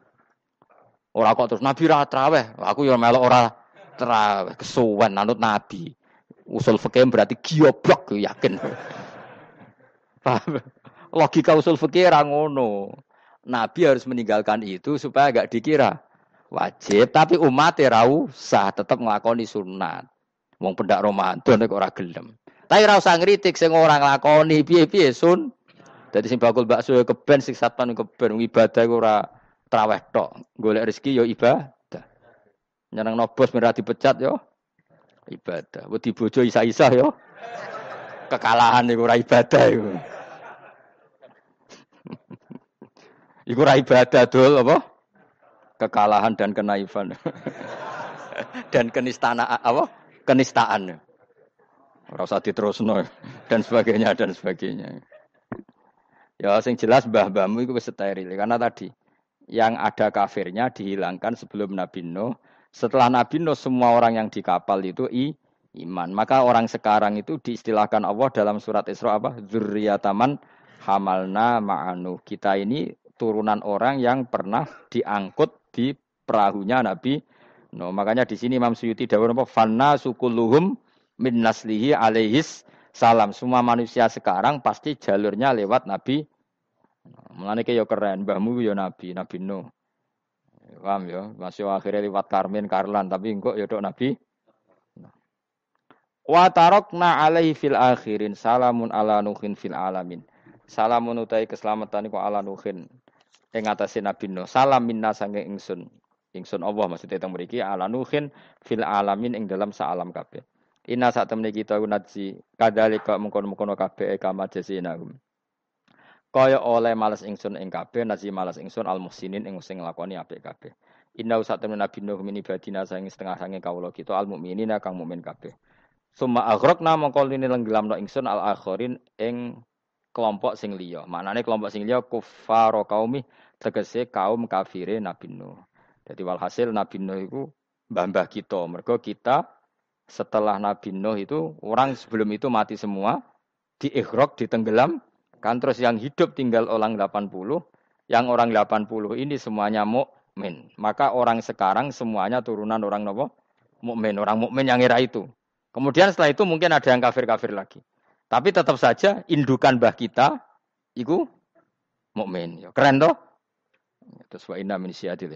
Orang kok terus Nabi ra traweh, aku ya melok ora traweh, kesuwen nanut Nabi. Usul fikih berarti gioblok yakin. [laughs] Logika usul fikih ra ngono. Nabi harus meninggalkan itu supaya agak dikira wajib, tapi umat ya usah tetap ngelakoni sunat. Wong pendak Ramadan kok ora gelem. Tapi ora usah ngritik sing ora nglakoni piye-piye sun. Dadi sing bakul bakso ya keben sing satpan keben ibadah ora traweh tok. Golek rezeki yo ya ibadah. Nyeneng nobos merah dipecat yo ibadah. Wedi bojo isa-isa yo kekalahan iku ora ibadah iku. [laughs] iku ora ibadah dul apa? Kekalahan dan kenaifan. [laughs] dan kenistaan apa? Kenistaan. Rasa diterusno [laughs] dan sebagainya dan sebagainya. Ya sing jelas mbah-mbahmu itu steril karena tadi yang ada kafirnya dihilangkan sebelum Nabi Nuh. Setelah Nabi Nuh semua orang yang di kapal itu i, iman. Maka orang sekarang itu diistilahkan Allah dalam surat Isra apa? Zurriyataman hamalna ma'anu. Kita ini turunan orang yang pernah diangkut di perahunya Nabi No, makanya di sini Imam Suyuti dawuh apa? Fanna sukuluhum min naslihi alaihis salam. Semua manusia sekarang pasti jalurnya lewat Nabi. Mulane yo keren, mbahmu yo Nabi, Nabi Nuh. Paham ya? Masih akhirnya lewat Karmen, Karlan, tapi engkau yo dok Nabi. Wa tarokna alaihi fil akhirin salamun ala nuhin fil alamin. Salamun utai keselamatan iku ala nuhin ing atase Nabi Nuh. Salam minna sange ingsun ingsun Allah maksudnya teng mriki ala nuhin fil alamin ing dalam saalam kabeh. Inna saat temne kita unaji kadalika mengkono-mengkono kabeh kama jasinahum. Kaya oleh males ingsun ing kabeh nazi males ingsun al muhsinin ing sing nglakoni apik kabeh. Inna saat temne nabi Nuh min ibadina sang setengah sange kawula kita al mukminin kang mukmin kabeh. Summa aghraqna mongko lini lenggelamno ingsun al akhirin ing kelompok sing liya. Maknane kelompok sing liya kufaro kaumi tegese kaum kafire Nabi Nuh. Jadi walhasil Nabi Nuh itu mbah-mbah kita. Mereka kita setelah Nabi Nuh itu orang sebelum itu mati semua, di ikhrok, ditenggelam, kan terus yang hidup tinggal orang 80, yang orang 80 ini semuanya mukmin. Maka orang sekarang semuanya turunan orang nopo mukmin, orang mukmin yang era itu. Kemudian setelah itu mungkin ada yang kafir-kafir lagi. Tapi tetap saja indukan bah kita itu mukmin. Keren toh? Terus wa inna min syiatil